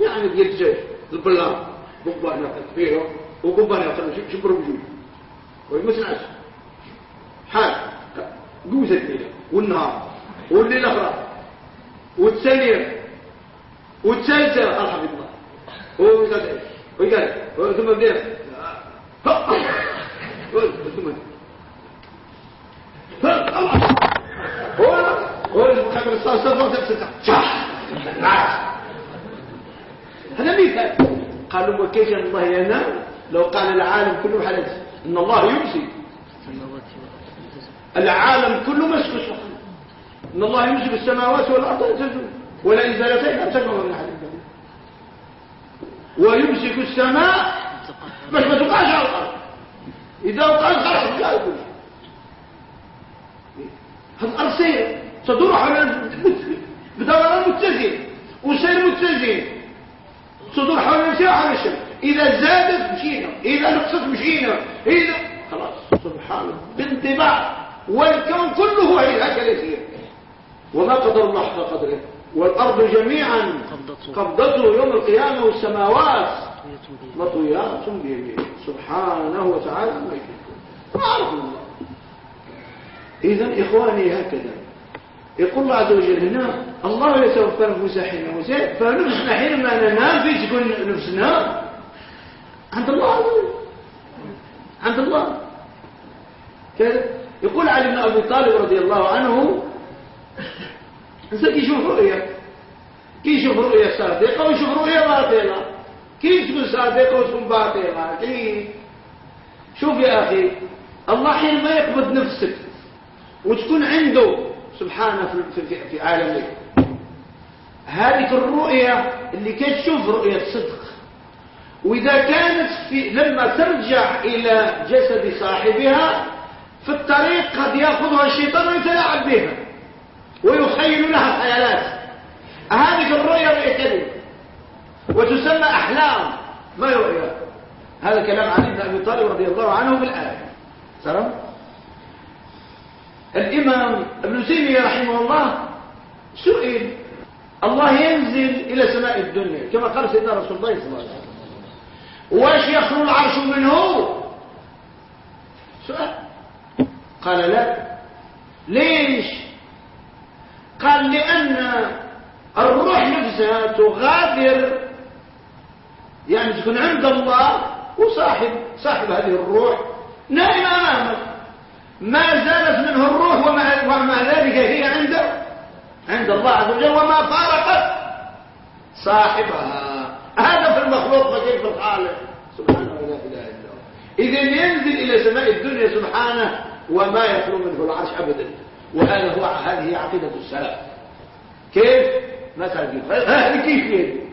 S2: يعني ديال الدجاج البلار بوبانا كبيرة وبوبانا قال شو بروح بجوج ويمسنعش حال. جوزة الليلة والنهار والليلة أخرى والثانية والثالثة قال حبيب الله. هو ويقال ثم بدير تكسر هذا مثال قالوا وكيف الله ينام لو قال العالم كله حدث. إن الله يمسي. العالم كله مسكس إن الله يمسك السماوات والأرض أن ولا أن زالتا امسكهما من احد ويمسك السماء مش ما تقعش يكون هذا الأرض سير تدور حول بدوران متزن وسير متزن تدور حول الشمس حول الشمس إذا زادت مشينا إذا نقصت مشينا إذا خلاص سبحان الله. بانطباع والكون كله هكذا يسير وما قدر الله حق قدره. والأرض جميعا قبضته يوم القيامة والسماوات. مطويات بيمينه سبحانه وتعالى ما يشركون الله. إذا إخواني هكذا. يقول الله عز وجل هنا الله يتوفى النفوس حين موتها فنفسنا حينما ننام في تكون نفسنا عند الله. عند الله. كذا. يقول علي بن أبي طالب رضي الله عنه الإنسان كيشوف رؤية. كيشوف رؤية صادقة ويشوف رؤية باطلة. كيف تكون صادقة وتكون باطلة كيف شوف يا أخي الله حينما يقبض نفسك وتكون عنده سبحانه في, في, في عالمك هذه الرؤية اللي كتشوف رؤية صدق. وإذا كانت في لما ترجع إلى جسد صاحبها في الطريق قد يأخذها الشيطان ويتلاعب بها ويخيل لها خيالات. هذه الرؤيا رؤية كذب وتسمى أحلام. ما رؤيا هذا كلام علي بن أبي طالب رضي الله عنه بالآية سلام. الإمام ابن تيمية رحمه الله سئل الله ينزل إلى سماء الدنيا كما قال سيدنا رسول الله صلى الله عليه وسلم. واش يخلو العرش منه؟ سؤال. قال لا. ليش؟ قال لأن الروح نفسها تغادر يعني تكون عند الله وصاحب صاحب هذه الروح. نائم أمامك. ما زالت منه الروح ومع, ومع ذلك هي عند عند الله عز وجل وما فارقت صاحبها. هذا في المخلوق فكيف الخالق؟ سبحانه لا إله إلا هو اذا ينزل إلى سماء الدنيا سبحانه وما يخلو منه العرش ابدا. وهذا هو هذه عقيدة السلف. كيف؟ ما تعرفين هذه كيف يد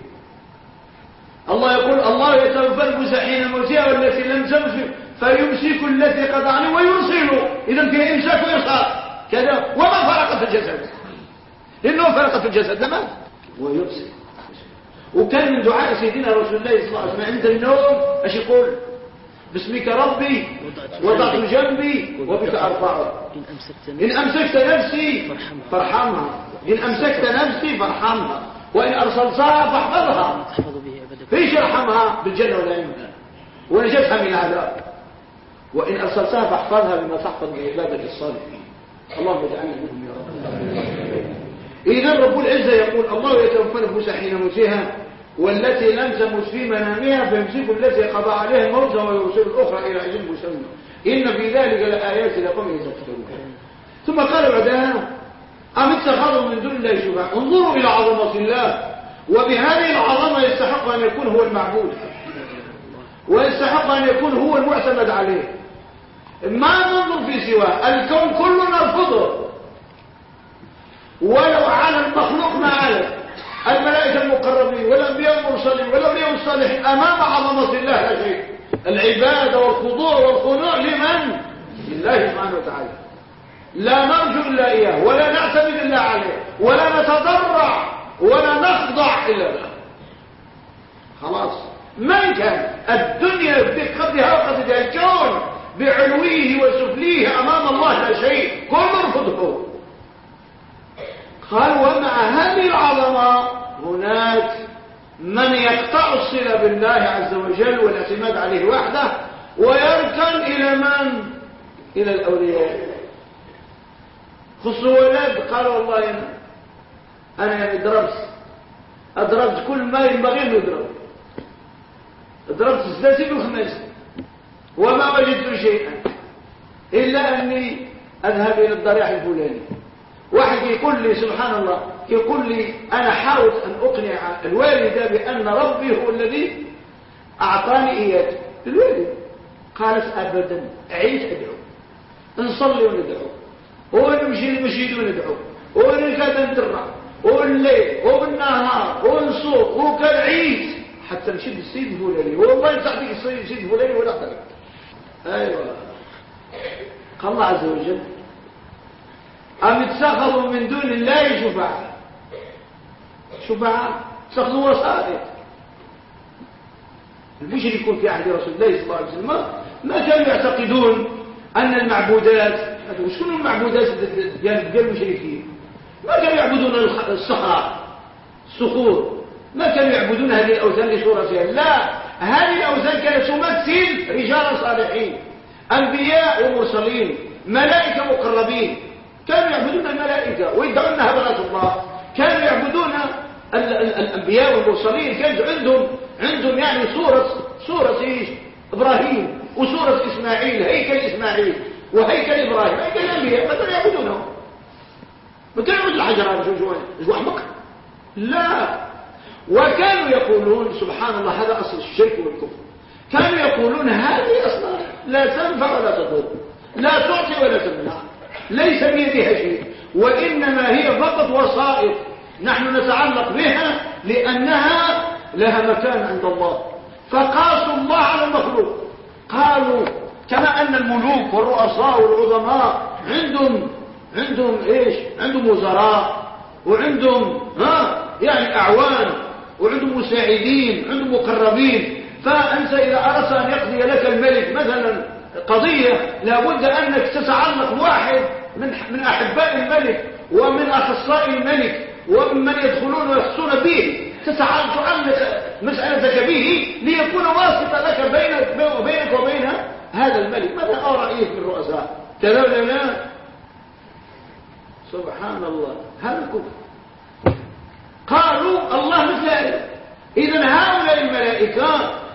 S2: الله يقول الله يتوفى الانفس حين موتها والتي لم تمت فيمسك التي قضى عنه ويرسل اذا في إمساك ويرسل كذا. وما فرق في الجسد؟ إنه فرق في الجسد لما؟ ويرسل. وكان من دعاء سيدنا رسول الله صلى الله عليه وسلم عند النوم إيش يقول؟ باسمك ربي وضعت جنبي وبك ارفعه إن أمسكت نفسي فارحمها. إن أمسكت نفسي فارحمها. وإن أرسلتها فاحفظها. فيش ارحمها بالجنة والنعيم ونجتها من العذاب وإن أرسلتها فاحفظها بما تحفظ بعبادك الصالحين. اللهم اجعلنا منهم يا رب. إذا رب العزة يقول الله يتوفى النفوس حين موتها والتي لم تمت في منامها فيمسك التي قضى عليها الموت ويرسل الأخرى إلى أجل مسمى. إن في ذلك لآيات لقوم يتفكرون. ثم قال بعدها أم اتخذوا من دون الله شفعاء انظروا إلى عظمة الله. وبهذه العظمة يستحق أن يكون هو المعبود. ويستحق أن يكون هو المعتمد عليه. ما ننظر في سواه. الكون كله نرفضه. ولو على المخلوق ما على الملائكة المقربين والأنبياء المرسلين والأولياء الصالحين أمام عظمة الله لا شيء. العبادة والخضوع والخضوع لمن؟ لله سبحانه وتعالى. لا نرجو إلا إياه ولا نعتمد إلا عليه ولا نتضرع ولا نخضع إلا له خلاص. من كان الدنيا بقدرها وقدرها الكون بعلويه وسفليه أمام الله لا شيء كل رفضه قال ومع هذه العظمة هناك من يقطع الصلة بالله عز وجل والاعتماد عليه وحده ويركن إلى من؟ إلى الأولياء. خصوا ولد قال والله أنا يعني ضربت. أضربت كل ما ينبغي أن يضرب. ضربت الثلاثين والخمس وما وجدت شيئا. إلا أني أذهب إلى الضريح الفلاني. واحد يقول لي سبحان الله يقول لي أنا حاولت أن أقنع الوالدة بأن ربي هو الذي أعطاني إياه. الوالد قالت أبدا عيش أدعو. نصلي وندعو. ونمشي للمسجد وندعو. ونكاد ندرع والليل وبالنهار ونصوم وكالعيد حتى نشد السيد الفلاني والله يصحبك السيد الفلاني ولا أقدر أيوة. قال الله عز وجل أم اتخذوا من دون الله شفعاء؟ شفعاء. اتخذوا وسائط المشركون في عهد رسول الله صلى الله عليه وسلم ما كانوا يعتقدون أن المعبودات شنو المعبودات؟ ديال المشركين. ما كانوا يعبدون الصخرة الصخور. ما كانوا يعبدون هذه الأوثان لصورتها لا هذه الأوثان كانت تمثل رجال صالحين أنبياء ومرسلين ملائكة مقربين. كانوا يعبدون الملائكة ويدعون انها بنات الله. كانوا يعبدون الأنبياء والمرسلين. كانت عندهم عندهم يعني صورة صورة إيش؟ إبراهيم وصورة إسماعيل هيكل إسماعيل وهيكل إبراهيم. هيكل الأنبياء ما كانوا يعبدونهم. ما يعبدوا الحجر هذا شو شو أحمق لا. وكانوا يقولون سبحان الله هذا أصل الشرك والكفر. كانوا يقولون هذه أصلا لا تنفع ولا تضر. لا تعطي ولا تمنع. ليس بيدها شيء. وإنما هي فقط وسائط. نحن نتعلق بها لأنها لها مكان عند الله. فقاسوا الله على المخلوق. قالوا كما أن الملوك والرؤساء والعظماء عندهم عندهم إيش؟ عندهم وزراء وعندهم ها؟ يعني أعوان وعندهم مساعدين عندهم مقربين. فأنت إذا أردت أن يقضي لك الملك مثلا قضية لابد أنك تتعلق واحد من من أحباء الملك ومن أخصائي الملك ومن يدخلون ويخصون به تعلق مسألتك به ليكون واسطة لك بينك وبينك وبين هذا الملك. ماذا أرى رأيك من الرؤساء كذا لا؟ سبحان الله هذا الكفر. قالوا الله مثل إذا هؤلاء الملائكة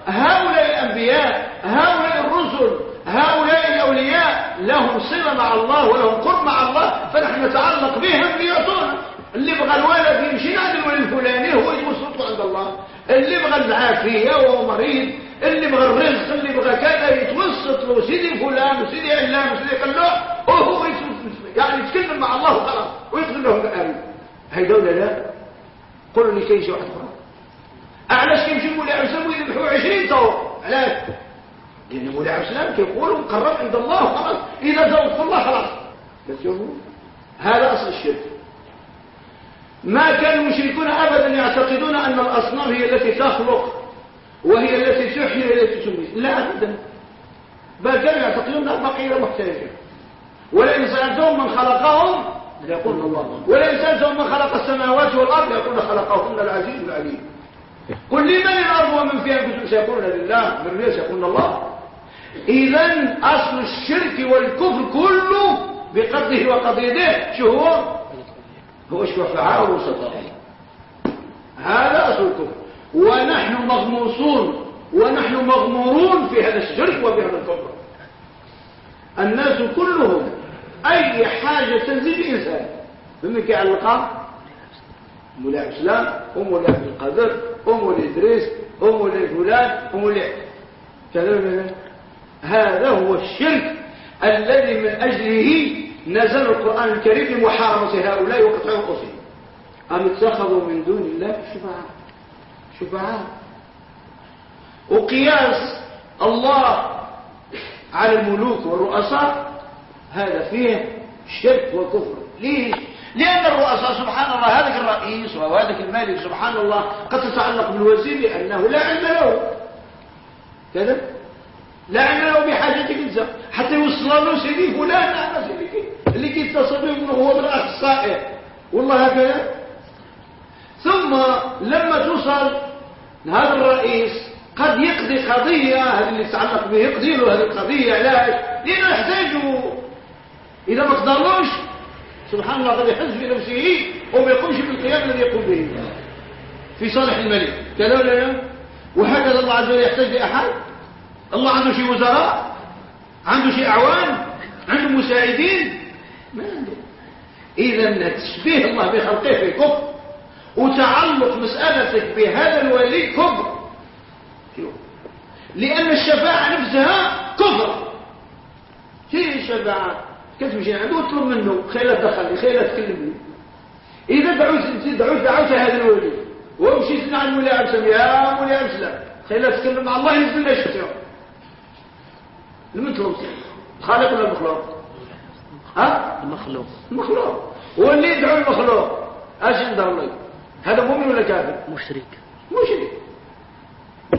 S2: هؤلاء الأنبياء هؤلاء الرسل هؤلاء الأولياء لهم صلة مع الله ولهم قرب مع الله فنحن نتعلق بهم ليعطونا اللي بغى الولد يمشي عند الولد الفلاني هو يوسطه عند الله. اللي بغى العافية وهو مريض. اللي بغى الرزق اللي بغى كذا يتوسط. له سيدي فلان وسيدي علان وسيدي قلوع وهو يعني يتكلم مع الله وخلاص ويدخل له الآن هاي دولة لا. قولوا لي كيش واحد فرق أعلاش كيمشي مولاي عسلام ويذبحوا عشرين طور علاش؟ لأن مولاي عسلام كيقولوا مقرب عند الله خلاص. إذا زوجت الله خلاص. بس هذا أصل الشرك. ما كان المشركون أبدا يعتقدون أن الأصنام هي التي تخلق وهي التي تحيي والتي تميت لا أبدا. بل كانوا يعتقدون أنها فقيرة محتاجة ولئن سألتهم من خلقهم ليقولن الله. ولئن سألتهم من خلق السماوات والأرض يقولون خلقهن العزيز العليم. قل لمن الأرض ومن فيها كنتم سيقولون لله. من ليس يقولون الله. إذا أصل الشرك والكفر كله بقدره وقضيته. شو هو؟ هو الشفعاء والوسطاء هذا أصل الكفر. ونحن مغموصون ونحن مغمورون في هذا الشرك وفي هذا الكفر. الناس كلهم أي حاجة تنزل الإنسان. بمن يعلقها مولاي الإسلام ومولاي عبد القادر ومولاي إدريس ومولاي فلان ومولاي هذا هو الشرك الذي من أجله نزل القرآن الكريم لمحاربة هؤلاء وقطع رؤوسهم. أم اتخذوا من دون الله شفعاء؟ شفعاء. وقياس الله على الملوك والرؤساء هذا فيه شرك وكفر. ليش؟ لأن الرؤساء سبحان الله هذاك الرئيس وهذاك الملك سبحان الله قد تتعلق بالوزير لأنه لا علم له. كذا؟ لا علم له بحاجتك أنت. حتى يوصل له سيدي فلان أنا سيدي اللي كيتصل به هو من أخصائه والله هكذا. ثم لما توصل هذا الرئيس قد يقضي قضية هذا اللي يتعلق به يقضي له هذه القضية علاش لأنه يحتاجه. إذا ما قدرلوش سبحان الله قد يحز في نفسه وما يقومش بالقيام الذي يقوم به. في صالح الملك كذا ولا لا؟ وهكذا الله عز وجل يحتاج لأحد الله عنده شيء وزراء؟ عنده شيء أعوان؟ عنده مساعدين؟ ما عنده. إذا تشبيه الله بخلقه في كفر وتعلق مسألتك بهذا الولي كفر. لأن الشفاعة نفسها كفر. شيء الشفاعة؟ كيف تمشي عنده وتطلب منه خيلة دخل خيلة تكلمني إذا دعوت دعوت دعوت هذا الولي. ومشيت مع المولى أبسم يا مولى أبسم خيلة تكلم مع الله ينزل لنا شفتها المطلوب خالق ولا المخلوق
S3: ها؟ المخلوق.
S2: المخلوق. هو اللي يدعو المخلوق إيش عنده الله هذا مؤمن ولا كافر؟
S3: مشرك.
S2: مشرك.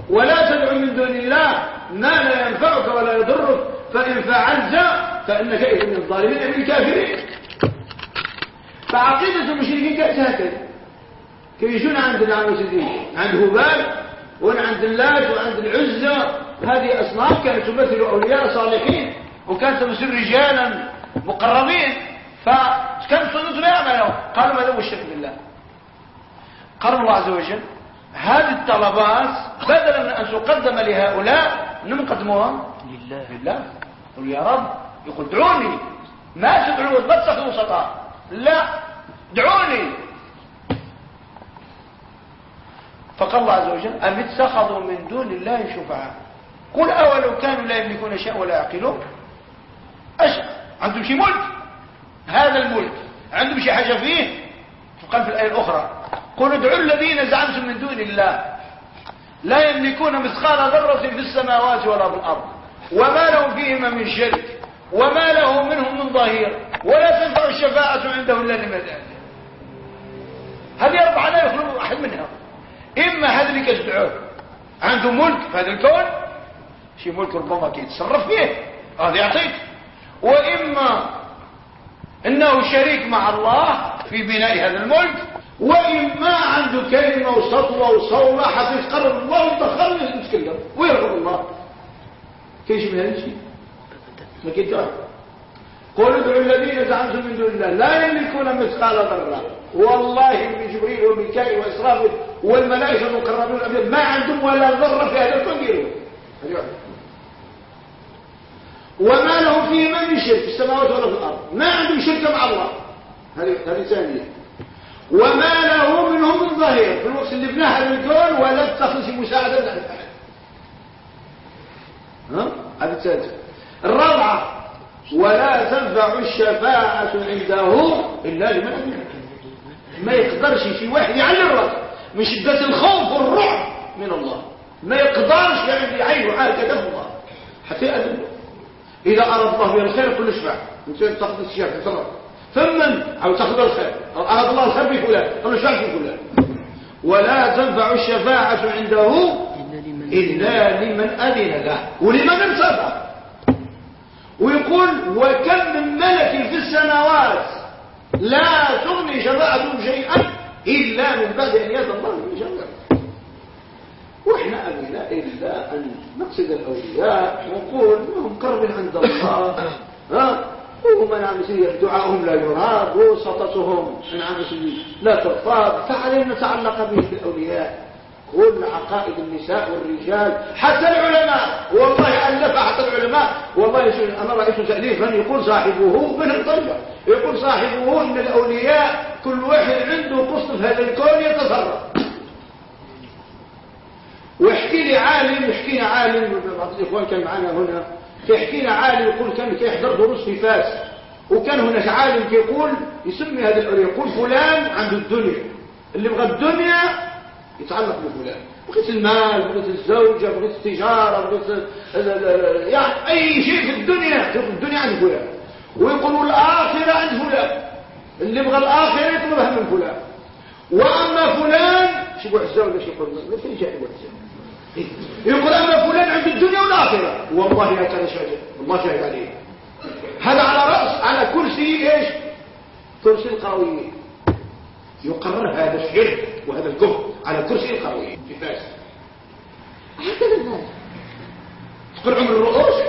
S2: ولا تدعو من دون الله ما لا ينفعك ولا يضرك فإن فعلت فإنك إذن من الظالمين من الكافرين. فعقيدة المشركين كانت هكذا كيف يجون عندنا عن عند هبال وعند اللات وعند العزة. هذه أصناف كانت تمثل أولياء صالحين وكانت تمثل رجالا مقربين. فكانت صدوق لا يعملوا؟ قالوا هو الشرك بالله. قال الله عز وجل هذه الطلبات بدلا من أن تقدم لهؤلاء نقدموها
S3: لله.
S2: لله. قل يا رب. يقول دعوني. ما تدعون ما تتخذوا سطا لا دعوني. فقال الله عز وجل أم اتخذوا من دون الله شفعاء؟ قل أولو كانوا لا يملكون شيء ولا يعقلون؟ أش عندهم شيء ملك؟ هذا الملك. عندهم شيء حاجة فيه؟ فقال في الآية الأخرى. قل ادعوا الذين زعمتم من دون الله. لا يملكون مثقال ذرة في السماوات ولا في الأرض. وما لهم فيهما من شرك. وما له منهم من ظهير. ولا تنفع الشفاعة عنده إلا لمن هذه أربعة لا يخلو أحد منها. إما هذا اللي كتدعوه عنده ملك في هذا الكون. شي ملك ربما كيتصرف فيه. هذا يعطيك. وإما إنه شريك مع الله في بناء هذا الملك. وإما عنده كلمة وسطوة وصولة حتى يتقرب الله ويتخلص يتكلم ويرغب الله. كيش من هذا الشيء. قل ادعوا الذين زعمتم من دون الله لا يملكون مثقال ذرة. والله من جبريل وميكائيل وإسرافيل والملائكة المقربون ما عندهم ولا ذرة في هذا الكون وما لهم فيهما من شرك في السماوات ولا في الأرض. ما عندهم شرك مع الله. هذه ثانية. وما له منهم من ظهير. في الوقت اللي بناه هذا الكون ولا تخلص مساعده من احد ها؟ هذه الثالثه الرابعه ولا تنفع الشفاعة عنده إلا لمن ما يقدرش شي واحد يعلي الرأس. من شده الخوف والرعب من الله. ما يقدرش يعني عينه هكذا الله. حتى يأذن إذا أراد الله بها الخير كل شفاعة انت تاخذ في الصلاة ثمن أو تاخذ الخير. أراد الله الخير بفلان. كل شفاعة في فلان. ولا تنفع الشفاعة عنده إلا لمن أذن له. ولمن انصفى ويقول وكم من ملك في السماوات لا تغني شفاعتهم شيئا إلا من بعد أن يد الله من شفاعة وإحنا أبينا إلا أن نقصد الأولياء ونقول انهم قرب عند الله. ها؟ وهم نعم دعاءهم لا يراد وسطتهم نعم لا ترفض فعلينا نتعلق به بالأولياء. كل عقائد النساء والرجال حتى العلماء. والله ألف حتى العلماء. والله أنا رأيت تأليفا يقول صاحبه من الطريقة يقول صاحبه إن الأولياء كل واحد عنده قسط في هذا الكون يتصرف. ويحكي لي عالم يحكي لي عالم. بعض الإخوان كان معنا هنا. يحكي لنا عالم يقول كان كيحضر دروس في فاس وكان هناك عالم كيقول يسمي هذا العلم يقول فلان عنده الدنيا. اللي بغى الدنيا يتعلق بفلان بغيت المال بغيت الزوجة بغيت التجارة بغيت يعني أي شيء في الدنيا الدنيا عند فلان. ويقولوا الآخرة عند فلان. اللي بغى الآخرة يطلبها من فلان. وأما فلان شو يقول الزوجة شو يقول؟ ما في شيء يقول يقول أما فلان عند الدنيا والآخرة. والله يا كان شاهد الله شاهد عليه. هذا على رأس على كرسي إيش؟ كرسي القرويين يقرر هذا الشرك وهذا الكفر على كرسي القرويين في فاس. هكذا الناس تقول عمر الرؤوس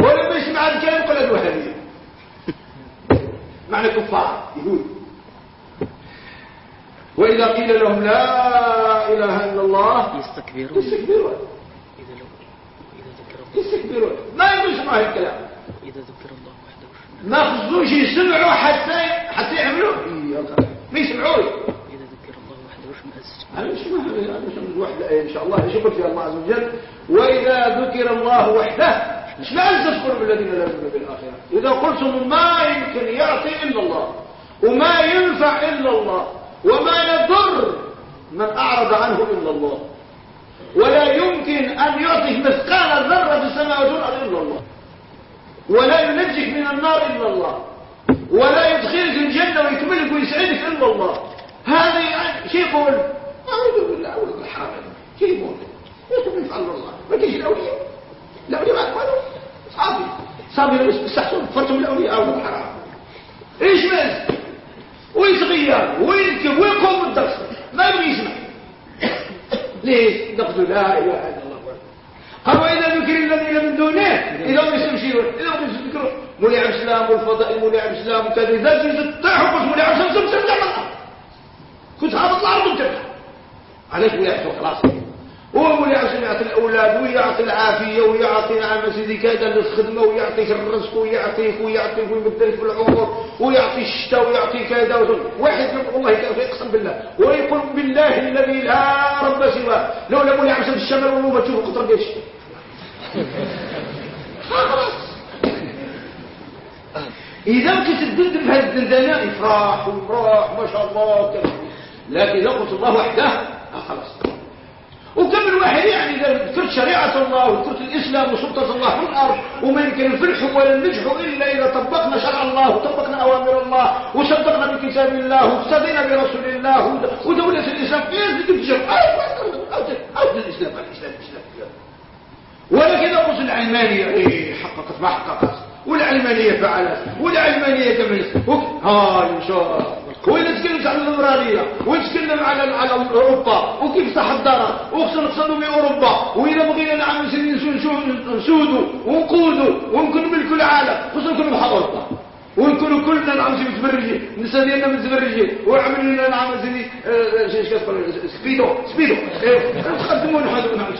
S2: ولما يسمع الكلام يقول هذا وهابيه معنى كفار يهود. وإذا قيل لهم لا إله إلا الله
S3: يستكبرون.
S2: يستكبرون.
S3: إذا لو إذا ذكر الله
S2: يستكبرون. ما يقولش معه الكلام.
S3: إذا ذكر الله.
S2: ما خصوش يسمعوا حتى حتى يعملوا. ما يسمعوش.
S3: إذا ذكر الله وحده واشمئزت
S2: أنا مش مهم واحدة إن شاء الله. إيش قلت يا الله عز وجل؟ وإذا ذكر الله وحده لا تذكروا بالذين لا يؤمنون بالآخرة؟ إذا قلتم ما يمكن يعطي إلا الله وما ينفع إلا الله وما يضر من أعرض عنه إلا الله ولا يمكن أن يعطيه مثقال ذرة في السماء والأرض إلا الله. ولا ينجك من النار إلا الله. ولا يدخلك الجنة ويكملك ويسعدك إلا الله. هذا يعني شيء يقول أعوذ بالله أعوذ بالحرام شيء يقول يقول يفعل الله؟ ما تجي الأولياء؟ الأولياء ما يقبلوا صافي. صافي لو استحسن. فرتم الأولياء أعوذ بالحرام إيش بس ويتغير ويركب ويقوم بالدرس ما يبغي يسمع. ليش؟ نقول لا إله إلا الله. قال واذا ذكر الذين من دونه إذا هم يستبشرون إذا هم مولي عبد السلام والفضائل عبد السلام وكذا تطيح وقلت مولي عبد السلام سمسم كنت هابط الأرض وتبع عليك ويا خلاص. هو عشان يعطي الأولاد ويعطي العافية ويعطي نعم سيدي كذا للخدمة ويعطيك الرزق ويعطيك ويعطيك ويمدلك بالعمر ويعطي الشتاء ويعطي كذا واحد والله يقسم بالله. ويقول بالله الذي لا رب سواه. لو لم يعمل الشمال والنوبة تشوف قطر قيش خلاص إذا كنت تدد بهذه الدندانة إفراح وإفراح ما شاء الله لكن إذا قلت الله وحده خلاص وكم الواحد يعني إذا ذكرت شريعة الله وذكرت الإسلام وسلطة الله في الأرض وما يمكن الفرح ولا النجح إلا إذا طبقنا شرع الله وطبقنا أوامر الله وصدقنا بكتاب الله واقتدينا برسول الله ودولة الإسلام إيه تكتشف أو الإسلام الإسلام الإسلام ولكن قلت العلمانية إيه حققت ما حققت. والعلمانية فعلت والعلمانية كمان ها إن شاء الله. تكلمت عن الليبرالية وتكلم على على أوروبا وكيف تحضر وخصنا نقصدوا بأوروبا وإذا بغينا سيدي نسودوا ونقودوا ونملكوا العالم خصنا نكونوا بحق أوروبا. ونكونوا كلنا نعم سيدي متبرجين النساء ديالنا متبرجين وعملوا لنا نعم سيدي إيش كتقول سبيدو سبيدو. نخدموا نحن نعم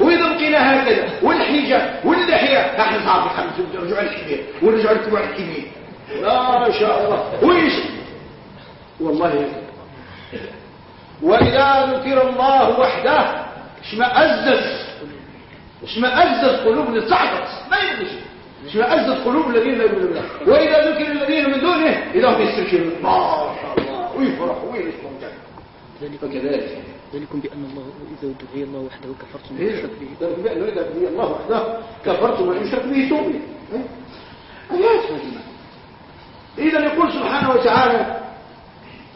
S2: وإذا بقينا هكذا والحجاب واللحية إحنا صافي خمسة نرجعوا للكبير ونرجعوا للكبار الكبير. لا شاء الله. ويش والله وإذا ذكر الله وحده اشمأزت اشمأزت قلوب تصعبت ما يمشي اشمأزت قلوب الذين لا يؤمنون بالله. وإذا ذكر الذين من دونه إذا هم يستبشرون. ما شاء الله. ويفرحوا ويرسموا
S3: فكذلك. ذلكم بأن الله إذا دعي الله وحده كفرتم يشرك به
S2: ذلك بأنه إذا دعي الله وحده كفرتم وما يشرك به توبي آيات إذا يقول سبحانه وتعالى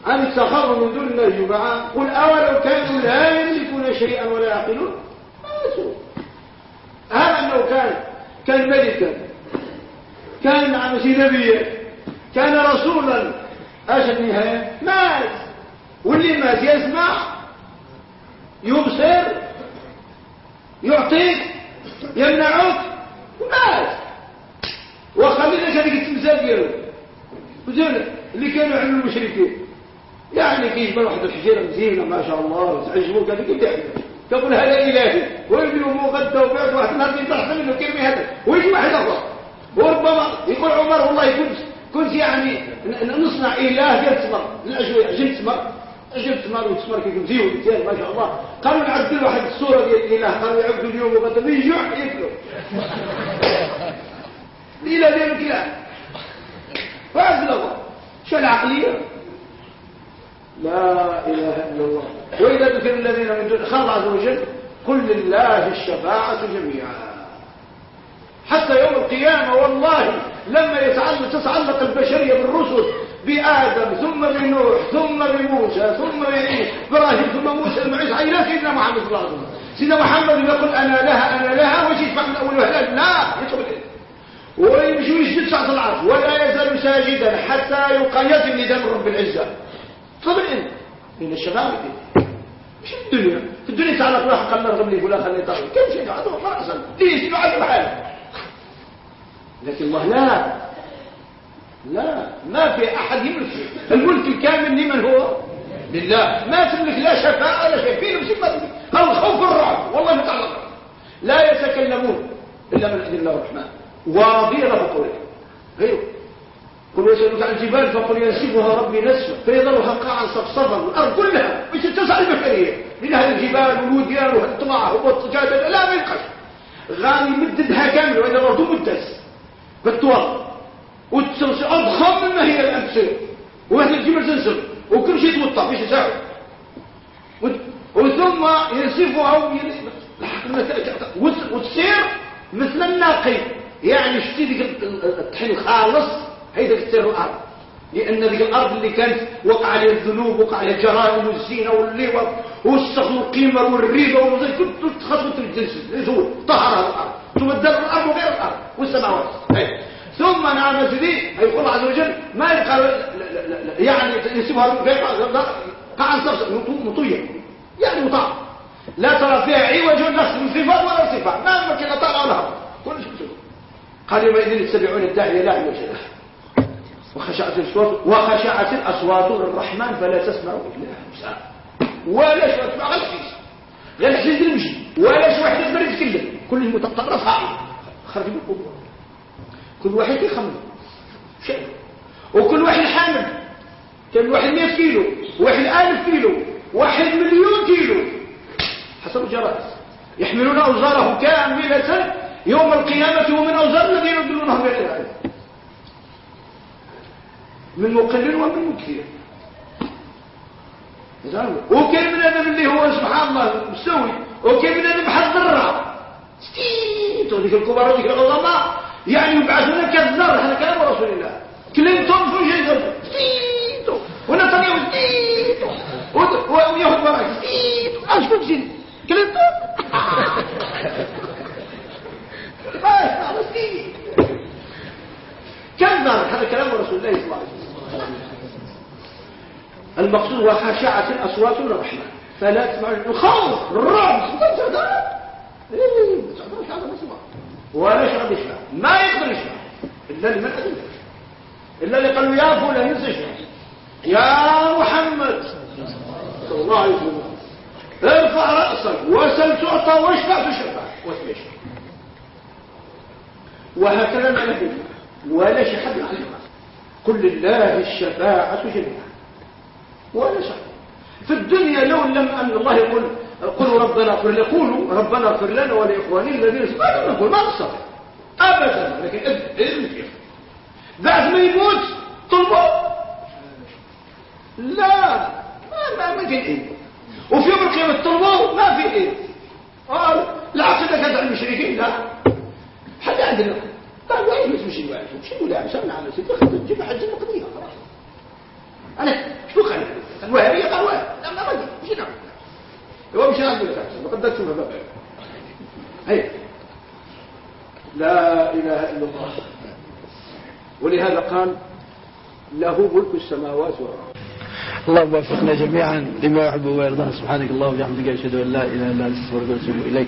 S2: أم اتخذوا من دون الله شفعاء قل أولو كانوا لا يملكون شيئا ولا يعقلون؟ هذا أنه كان كان ملكا كان عم نبيا كان رسولا إيش النهاية مات. واللي مات يسمع. يبصر يعطيك يمنعك. مات وخلينا هذيك التمثال ديالو. اللي كانوا يعملوا المشركين. يعني كيف واحد الحجيرة مزينه ما شاء الله. تعجبوك هذيك كيف تقول هذا إلهي. ويبيهم غدا وبعد واحد النهار يطلع منه كلمه هذا ويجي واحد آخر؟ وربما يقول عمر والله كنت كنت يعني نصنع إله ديال تمر العجوه عجل تمر عجل تمر وتمر كيف مزيون مزيان ما شاء الله. قالوا نعبدوا واحد الصورة ديال الإله. قالوا يعبدوا اليوم وغدا. يجوع ياكلوا الإله ديال الكلاب. فعبد الله شو العقلية؟ لا إله إلا الله. وإذا ذكر الذين من دون خلق عز وجل قل لله الشفاعة جميعا. حتى يوم القيامة والله لما يتعلق تتعلق البشرية بالرسل بآدم ثم بنوح ثم بموسى ثم بإبراهيم ثم موسى المعيس إلى سيدنا محمد صلى الله عليه وسلم؟ سيدنا محمد يقول أنا لها أنا لها. وش يدفع من أول وهلال لا يدخل ويمشي ويسجد ساعة العرض ولا يزال ساجدا حتى يلقى يد لدم رب العزة. طبعا. من الشباب. مش الدنيا؟ في الدنيا تعالى واحد قال نرغب لي ولا خلي طاوي كم شيء؟ عدو ما أصل ليش؟ نعلم حاله لكن الله لا. لا ما في أحد يملك. الملك الكامل لمن هو؟ لله. ما تملك لا شفاء ولا شيء. فيه مسمى هذا الخوف والرعب والله متعلق. لا يتكلمون إلا من عند الله الرحمن. وراضي له قوله. غيره. ويسألك عن الجبال فقل ينسفها ربي نسفا فيظلها قاعا صفصفا. الأرض كلها. مش تسع البشرية من أهل الجبال والوديان والطماع والطجاجة لا ما ينقش غادي يمددها كامل. وإذا الأرض مدس. بالطوال. وتصير أضخم مما هي الآن تصير وهذا الجبل تنسف وكل شيء توطى مش يساوي وثم ينسفها وتصير مثل الناقي يعني شتي ديك الطحين الخالص؟ هيدا تصير الأرض. لأن ديك الأرض اللي كانت وقع عليها الذنوب وقع عليها الجرائم والزينة واللواء والسخط والقيمة والريبه والمزيد. كنت الجنس زول طهرها الأرض. ثم تبدل الأرض وغير الأرض. والسماوات. ثم نعم سيدي يقول الله عز وجل ما يبقى يعني يسيبها قاعا مطيه يعني مطاع. لا ترى فيها عوج نفس صفات ولا صفات ما يمكن اطاع لها. كل شيء قال يومئذ يتبعون الداعي لا عوج له وخشعت الأصوات وخشعت الأصوات للرحمن فلا تسمع إلا همسا ولا شيء تسمع غير حسيس غير حسيس يمشي ولا شيء واحد يقدر يتكلم. كل المتطرف خرج من القبور. كل واحد يخمم. شيء. وكل واحد حامل كان واحد 100 كيلو واحد 1000 كيلو واحد مليون كيلو. حسب الجرائد. يحملون أوزارهم كاملة يوم القيامة ومن أوزار الذين يدلونهم بين العالم من مقلل ومن مكثير وكيف من هذا اللي هو سبحان الله مستوي وكيف من هذا ذرة ستيتو ذيك الكبار يعني يبعثون كالذر هذا كلام رسول الله. كلينتون في شيء ستيتو ونتنياهو ستيتو ويأخذ وراك ستيتو اش كنت زين كلينتون؟ كم هذا كلام رسول الله صلى الله عليه وسلم. المقصود وخشعت الأصوات للرحمن فلا تسمع الخوف. الرعب. ولا يشرب يشرب ما يقدر يشرب إلا لمن أذن إلا اللي قالوا يا فلان ينسى يا محمد. صلى الله عليه وسلم. ارفع رأسك وسل تعطى واشفع تشفع وتشفع وهكذا ما نبي ولا شحد عليها كل الله الشفاعة جميعا. ولا شحد في الدنيا لو لم أن الله يقول قلوا ربنا اغفر لنا قولوا ربنا اغفر لنا ولإخواننا الذين ما نقول ما نستطيع أبدا. لكن إذن كيف بعد ما يموت طلبوا لا. ما ما ما كان إيه وفي يوم القيامة طلبوا ما في إيه قال لا عقيدة كذا المشركين لا. حد عندنا قال واحد مش مش الواحد مش ولا عشان على سيدي خذ تجيب حج القضية خلاص. أنا شو خلي الوهابية قال واحد لا مش نعم هو مش ما قدرت شوفها بقى. هي. لا إله إلا الله. ولهذا قال له ملك السماوات والأرض.
S4: اللهم وفقنا جميعا لما يحب ويرضاه سبحانك اللهم وبحمدك أشهد أن لا إله إلا أنت أستغفرك وأتوب إليك.